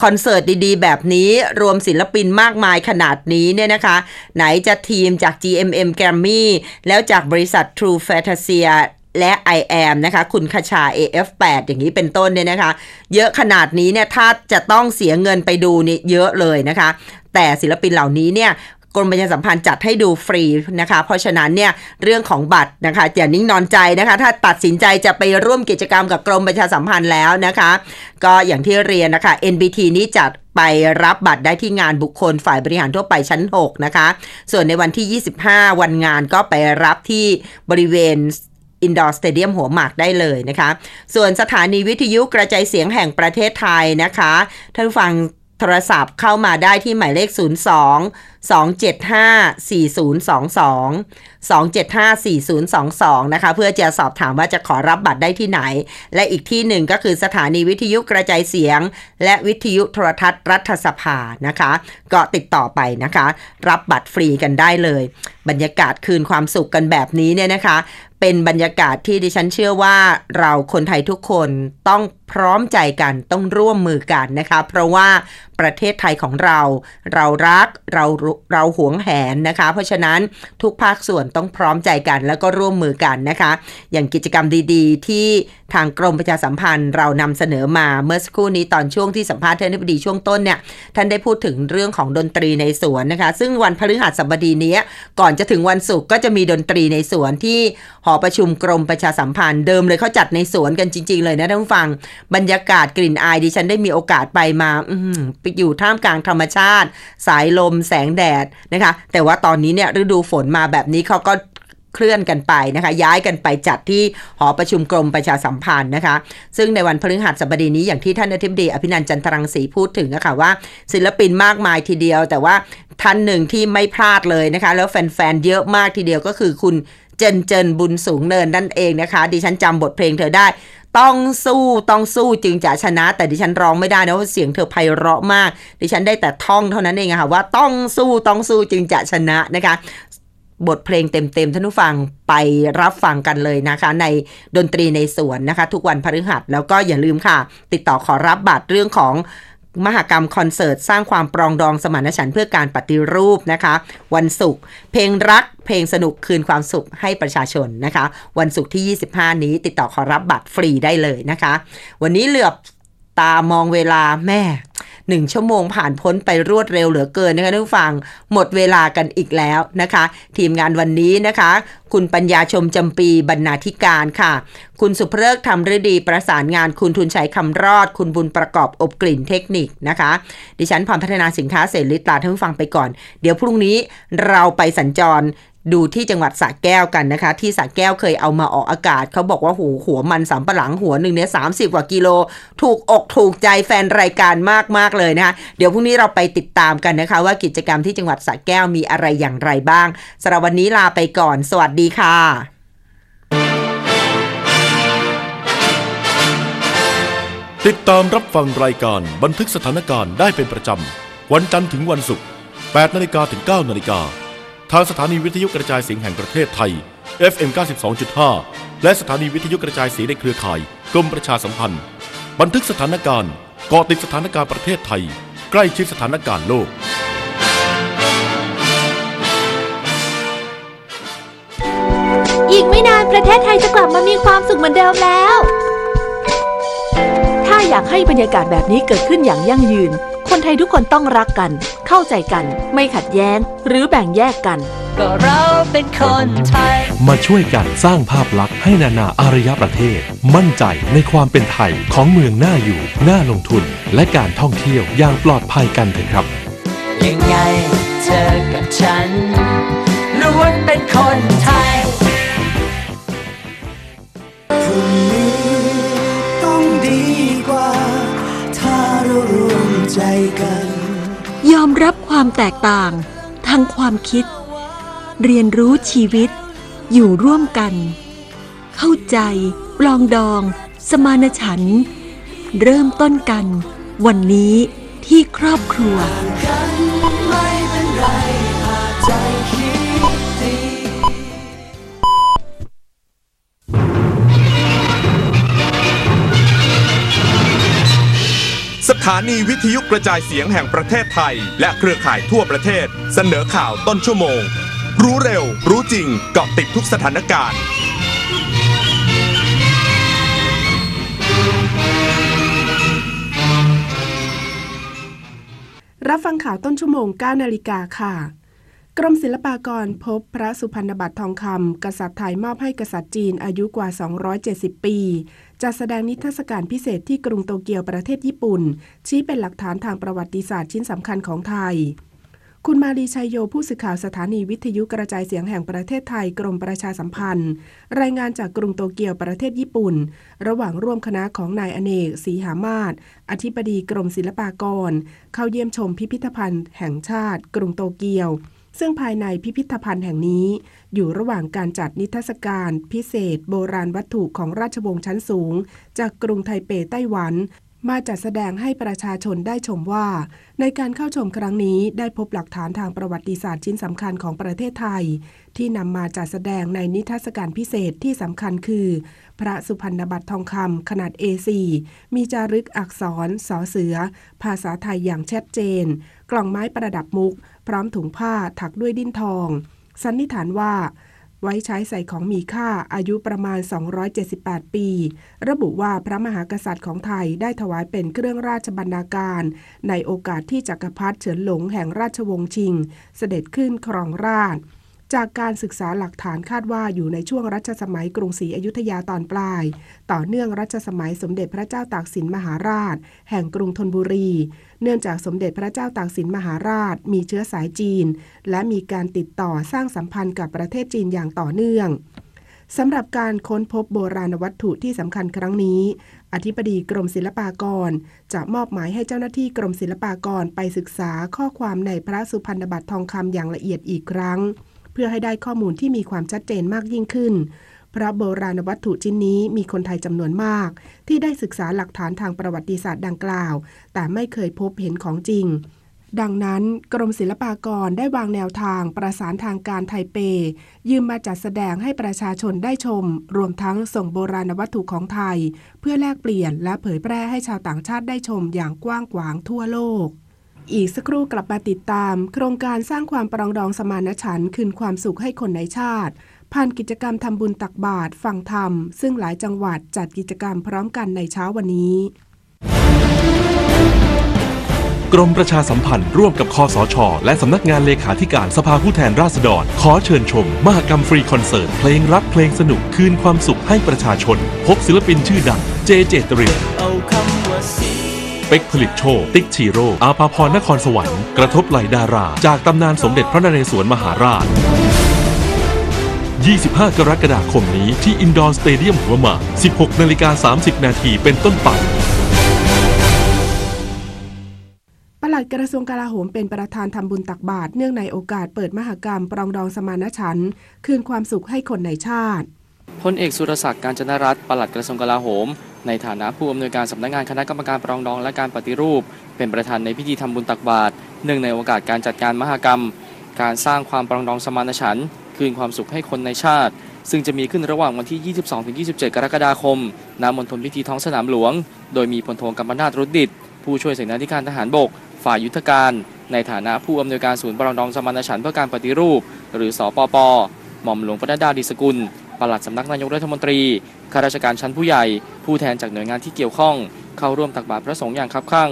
คอนเสิร์ตดีๆ แบบนี้รวมศิลปินมากมายขนาดนี้เนี่ยนะคะ ไหนจะทีมจาก GMM Grammy แล้วจากบริษัท True Fantasia และ I am นะคะ คุณคชา AF8 อย่างนี้เป็นต้นเนี่ยนะคะ เยอะขนาดนี้เนี่ยถ้าจะต้องเสียเงินไปดูนี่เยอะเลยนะคะ แต่ศิลปินเหล่านี้เนี่ยกรมประชาสัมพันธ์จัดให้ดูฟรีนะคะ เพราะฉะนั้นเนี่ยเรื่องของบัตรนะคะอย่านิ่งนอนใจนะคะ ถ้าตัดสินใจจะไปร่วมกิจกรรมกับกรมประชาสัมพันธ์แล้วนะคะ ก็อย่างที่เรียนนะคะ NBT นี้จัดไปรับบัตรได้ที่งานบุคคลฝ่ายบริหารทั่วไปชั้น 6 นะคะ ส่วนในวันที่ 25 วันงานก็ไปรับที่บริเวณ indoor stadium หัวหมากได้เลยนะคะ ส่วนสถานีวิทยุกระจายเสียงแห่งประเทศไทยนะคะ ท่านผู้ฟังโทรศัพท์เข้ามาได้ที่หมายเลข 02 275 4022 275 4022 นะคะ เพื่อจะสอบถามว่าจะขอรับบัตรได้ที่ไหน และอีกที่หนึ่งก็คือสถานีวิทยุกระจายเสียง และวิทยุโทรทัศน์รัฐสภานะคะ ก็ติดต่อไปนะคะ รับบัตรฟรีกันได้เลย บรรยากาศคืนความสุขกันแบบนี้เนี่ยนะคะ เป็นบรรยากาศที่ดิฉันเชื่อว่าเราคนไทยทุกคนต้องพร้อมใจกันต้องร่วมมือกันนะคะ เพราะว่า ประเทศไทยของเรา เรารักเราเราหวงแหนนะคะ เพราะฉะนั้นทุกภาคส่วนต้องพร้อมใจกันแล้วก็ร่วมมือกันนะคะ อย่างกิจกรรมดีๆ ที่ทางกรมประชาสัมพันธ์เรานำเสนอมาเมื่อสักครู่นี้ตอนช่วงที่สัมภาษณ์ท่านอธิบดีช่วงต้นเนี่ยท่านได้พูดถึงเรื่องของดนตรีในสวนนะคะ ซึ่งวันพฤหัสบดีนี้ก่อนจะถึงวันศุกร์ก็จะมีดนตรีในสวนที่หอประชุมกรมประชาสัมพันธ์เดิมเลยเขาจัดในสวนกันจริง ๆ เลยนะท่านผู้ฟังบรรยากาศกลิ่นอายดิฉันได้มีโอกาสไปมาไปอยู่ท่ามกลางธรรมชาติ สายลมแสงแดดนะคะ แต่ว่าตอนนี้เนี่ยฤดูฝนมาแบบนี้เขาก็ เคลื่อนกันไปนะคะ ย้ายกันไปจัดที่หอประชุมกรมประชาสัมพันธ์นะคะ ซึ่งในวันพฤหัสบดีนี้อย่างที่ท่านอธิบดีอภินันจันทรังสีพูดถึงนะคะว่า ศิลปินมากมายทีเดียว แต่ว่าท่านหนึ่งที่ไม่พลาดเลยนะคะ แล้วแฟนๆเยอะมากทีเดียวก็คือคุณเจนเจนบุญสูงเนินนั่นเองนะคะ ดิฉันจำบทเพลงเธอได้ต้องสู้ต้องสู้จึงจะชนะ แต่ดิฉันร้องไม่ได้นะเพราะเสียงเธอไพเราะมาก ดิฉันได้แต่ท่องเท่านั้นเองค่ะว่าต้องสู้ต้องสู้จึงจะชนะนะคะ บทเพลงเต็มๆท่านผู้ฟังไปรับฟังกันเลยนะคะ ในดนตรีในสวนนะคะ ทุกวันพฤหัสแล้วก็อย่าลืมค่ะ ติดต่อขอรับบัตรเรื่องของมหกรรมคอนเสิร์ต สร้างความปรองดองสมานฉันเพื่อการปฏิรูปนะคะ วันศุกร์เพลงรักเพลงสนุกคืนความสุขให้ประชาชนนะคะ วันศุกร์ที่ 25 นี้ ติดต่อขอรับบัตรฟรีได้เลยนะคะ วันนี้เหลือบตามองเวลาแม่ หนึ่งชั่วโมงผ่านพ้นไปรวดเร็วเหลือเกินนะคะท่านผู้ฟังหมดเวลากันอีกแล้วนะคะ ทีมงานวันนี้นะคะ คุณปัญญาชมจำปีบรรณาธิการค่ะ คุณสุภเลิกทำฤดีประสานงานคุณทุนชัยคำรอด คุณบุญประกอบอบกลิ่นเทคนิคนะคะ ดิฉันพรพัฒนาสินค้าเสรีลาท่านผู้ฟังไปก่อน เดี๋ยวพรุ่งนี้เราไปสัญจร ดูที่จังหวัดสระแก้วกันนะคะ ที่สระแก้วเคยเอามาออกอากาศ เขาบอกว่าหูหัวมันสำปะหลังหัวหนึ่งเนี่ยสามสิบกว่ากิโล ถูกอกถูกใจแฟนรายการมากมากเลยนะคะ เดี๋ยวพรุ่งนี้เราไปติดตามกันนะคะ ว่ากิจกรรมที่จังหวัดสระแก้วมีอะไรอย่างไรบ้างสำหรับวันนี้ลาไปก่อน สวัสดีค่ะติดตามรับฟังรายการบันทึกสถานการณ์ได้เป็นประจำ วันจันทร์ถึงวันศุกร์8นาฬิกาถึง9นาฬิกา ทางสถานีวิทยุกระจายเสียงแห่งประเทศไทย FM 92.5 และสถานีวิทยุกระจายเสียงในเครือข่ายกรมประชาสัมพันธ์ บันทึกสถานการณ์เกาะติดสถานการณ์ประเทศไทย ใกล้ชิดสถานการณ์โลก อีกไม่นานประเทศไทยจะกลับมามีความสุขเหมือนเดิมแล้ว ถ้าอยากให้บรรยากาศแบบนี้เกิดขึ้นอย่างยั่งยืน คนไทยทุกคนต้องรักกัน เข้าใจกัน ไม่ขัดแย้ง หรือแบ่งแยกกัน ก็เราเป็นคนไทย มาช่วยกันสร้างภาพลักษณ์ให้นานาอารยประเทศ มั่นใจในความเป็นไทยของเมืองน่าอยู่ น่าลงทุน และการท่องเที่ยวอย่างปลอดภัยกันเถอะครับ ยังไงเธอกับฉันล้วนเป็นคนไทย ใจกัน ยอมรับความแตกต่างทางความคิด เรียนรู้ชีวิต อยู่ร่วมกัน เข้าใจปลองดอง สมานฉันท์เริ่มต้นกัน วันนี้ที่ครอบครัว ถานีวิทยุกระจายเสียงแห่งประเทศไทย และเครือข่ายทั่วประเทศ เสนอข่าวต้นชั่วโมง รู้เร็ว รู้จริงเกาะติดทุกสถานการณ์ รับฟังข่าวต้นชั่วโมง 9 นาฬิกาค่ะ กรมศิลปากรพบพระสุพรรณบัตรทองคำกษัตริย์ไทยมอบให้กษัตริย์จีนอายุกว่า 270 ปี จัดแสดงนิทรรศการพิเศษที่กรุงโตเกียวประเทศญี่ปุ่น ชี้เป็นหลักฐานทางประวัติศาสตร์ชิ้นสำคัญของไทย คุณมารีชัยโยผู้สื่อข่าวสถานีวิทยุกระจายเสียงแห่งประเทศไทยกรมประชาสัมพันธ์ รายงานจากกรุงโตเกียวประเทศญี่ปุ่น ระหว่างร่วมคณะของนายอเนกศรีหามาศอธิบดีกรมศิลปากร เข้าเยี่ยมชมพิพิธภัณฑ์ แห่งชาติ กรุงโตเกียว ซึ่งภายในพิพิธภัณฑ์แห่งนี้ อยู่ระหว่างการจัดนิทรรศการพิเศษ โบราณวัตถุของราชวงศ์ชั้นสูง จากกรุงไทเปไต้หวันมาจัดแสดงให้ประชาชนได้ชมว่า ในการเข้าชมครั้งนี้ได้พบหลักฐานทางประวัติศาสตร์ชิ้นสำคัญของประเทศไทย ที่นำมาจัดแสดงในนิทรรศการพิเศษที่สำคัญคือ พระสุพรรณบัตรทองคำขนาด A4 มีจารึกอักษรสอเสือ ภาษาไทยอย่างชัดเจน กล่องไม้ประดับมุก พร้อมถุงผ้าถักด้วยดิ้นทอง สันนิษฐานว่า ไว้ใช้ใส่ของมีค่าอายุประมาณ 278 ปี ระบุว่าพระมหากษัตริย์ของไทยได้ถวายเป็นเครื่องราชบรรณาการ ในโอกาสที่จักรพรรดิเฉินหลงแห่งราชวงศ์ชิง เสด็จขึ้นครองราชย์ จากการศึกษาหลักฐานคาดว่าอยู่ในช่วงรัชสมัยกรุงศรีอยุธยาตอนปลาย ต่อเนื่องรัชสมัยสมเด็จพระเจ้าตากสินมหาราช แห่งกรุงธนบุรี เนื่องจากสมเด็จพระเจ้าตากสินมหาราช มีเชื้อสายจีน และมีการติดต่อสร้างสัมพันธ์กับประเทศจีนอย่างต่อเนื่องสำหรับการค้นพบโบราณวัตถุที่สำคัญครั้งนี้ อธิบดีกรมศิลปากร จะมอบหมายให้เจ้าหน้าที่กรมศิลปากรไปศึกษาข้อความในพระสุพรรณบัตรทองคำอย่างละเอียดอีกครั้ง เพื่อให้ได้ข้อมูลที่มีความชัดเจนมากยิ่งขึ้นพระโบราณวัตถุชิ้นนี้มีคนไทยจำนวนมาก ที่ได้ศึกษาหลักฐานทางประวัติศาสตร์ดังกล่าว แต่ไม่เคยพบเห็นของจริงดังนั้น กรมศิลปากรได้วางแนวทางประสานทางการไทเป ยืมมาจัดแสดงให้ประชาชนได้ชม รวมทั้งส่งโบราณวัตถุของไทย เพื่อแลกเปลี่ยนและเผยแพร่ให้ชาวต่างชาติได้ชมอย่างกว้างขวางทั่วโลก อีกสักครู่กลับมาติดตาม โครงการสร้างความปรองดองสมานฉันท์คืนความสุขให้คนในชาติ ผ่านกิจกรรมทำบุญตักบาตรฟังธรรม ซึ่งหลายจังหวัดจัดกิจกรรมพร้อมกันในเช้าวันนี้ กรมประชาสัมพันธ์ร่วมกับคสช และสำนักงานเลขาธิการสภาผู้แทนราษฎร ขอเชิญชม มหกรรมฟรีคอนเสิร์ต เพลงรักเพลงสนุกคืนความสุขให้ประชาชน พบศิลปินชื่อดังเจเจตรินเอาคำว่าสี เป็กผลิตโชค ติ๊กชีโร่อาภาพรนครสวรรค์ กระทบไหล่ดารา จากตำนานสมเด็จพระนเรศวรมหาราช 25 กรกฎาคมนี้ที่อินดอร์สเตเดียมหัวหมาก16 นาฬิกา 30 นาทีเป็นต้นไปปลัดกระทรวงกลาโหมเป็นประธานทำบุญตักบาตรเนื่องในโอกาสเปิดมหกรรมปรองดองสมานฉันท์คืนความสุขให้คนในชาติ พลเอกสุรศักดิ์กาญจนรัตน์ปลัดกระทรวงกลาโหม ในฐานะผู้อำนวยการสำนักงานคณะกรรมการปรองดองและการปฏิรูป เป็นประธานในพิธีทำบุญตักบาตรเนื่องในโอกาสการจัดการมหกรรม การสร้างความปรองดองสมานฉันท์คืนความสุขให้คนในชาติ ซึ่งจะมีขึ้นระหว่างวันที่ 22-27 กรกฎาคมณมณฑลพิธีท้องสนามหลวง โดยมีพลโทกัมปนาตรุดดิตผู้ช่วยเสนาธิการทหารบก ฝ่ายยุทธการ ในฐานะผู้อำนวยการศูนย์ปรองดองสมานฉันท์เพื่อการปฏิรูป หรือสปปหม่อมหลวงปนดดาดิสกุล ปลัดสำนักนายกรัฐมนตรี ข้าราชการชั้นผู้ใหญ่ ผู้แทนจากหน่วยงานที่เกี่ยวข้อง เข้าร่วมตักบาตรพระสงฆ์อย่างคับคั่ง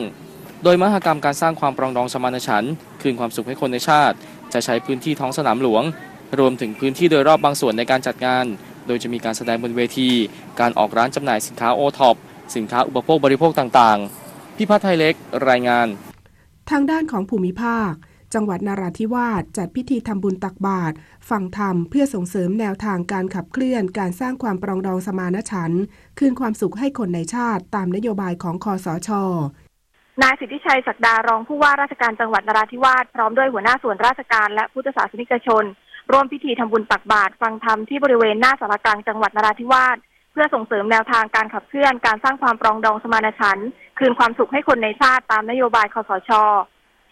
โดยมหกรรมการสร้างความปรองดองสมานฉันท์คืนความสุขให้คนในชาติ จะใช้พื้นที่ท้องสนามหลวง รวมถึงพื้นที่โดยรอบบางส่วนในการจัดงาน โดยจะมีการแสดงบนเวที การออกร้านจำหน่ายสินค้าโอท็อป สินค้าอุปโภคบริโภคต่างๆพี่พัฒน์ไทยเล็ก รายงาน ทางด้านของภูมิภาค จังหวัดนาราธิวาสจัดพิธีทำบุญตักบาตรฟังธรรมเพื่อส่งเสริมแนวทางการขับเคลื่อน การสร้างความปรองดองสมานฉันท์คืนความสุขให้คนในชาติตามนโยบายของคอสชนายสิทธิชัยศักดารองผู้ว่าราชการจังหวัดนราธิวาสพร้อมด้วยหัวหน้าส่วนราชการและพุทธศาสนิกชน ร่วมพิธีทำบุญตักบาตรฟังธรรมที่บริเวณหน้าสารกลางจังหวัดนราธิวาสเพื่อส่งเสริมแนวทางการขับเคลื่อน การสร้างความปรองดองสมานฉันท์คืนความสุขให้คนในชาติตามนโยบายคอสช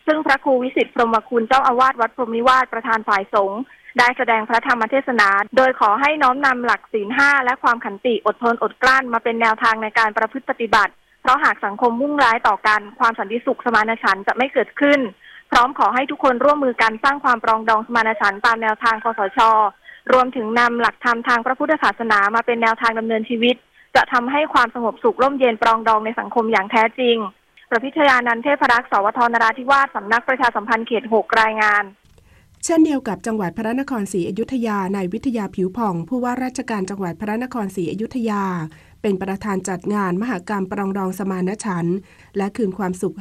ซึ่งพระครูวิสิตพรหมคุณเจ้าอาวาสวัดพรหมนิวาสประธานฝ่ายสงฆ์ได้แสดงพระธรรมเทศนา โดยขอให้น้อมนำหลักศีลห้าและความขันติอดทนอดกลั้นมาเป็นแนวทางในการประพฤติปฏิบัติ เพราะหากสังคมมุ่งร้ายต่อกัน ความสันติสุขสมานฉันท์จะไม่เกิดขึ้น พร้อมขอให้ทุกคนร่วมมือกันสร้างความปรองดองสมานฉันท์ตามแนวทางคอสช รวมถึงนำหลักธรรมทางพระพุทธศาสนามาเป็นแนวทางดำเนินชีวิต จะทำให้ความสงบสุขร่มเย็นปรองดองในสังคมอย่างแท้จริง ประพิชยานันเทพรักษ์สวทนราธิวาสสำนักประชาสัมพันธ์เขต 6 รายงาน เช่นเดียวกับจังหวัดพระนครศรีอยุธยานายวิทยาผิวผ่อง ผู้ว่าราชการจังหวัดพระนครศรีอยุธยา เป็นประธานจัดงานมหกรรมปรองดองสมานฉันท์และคืนความสุข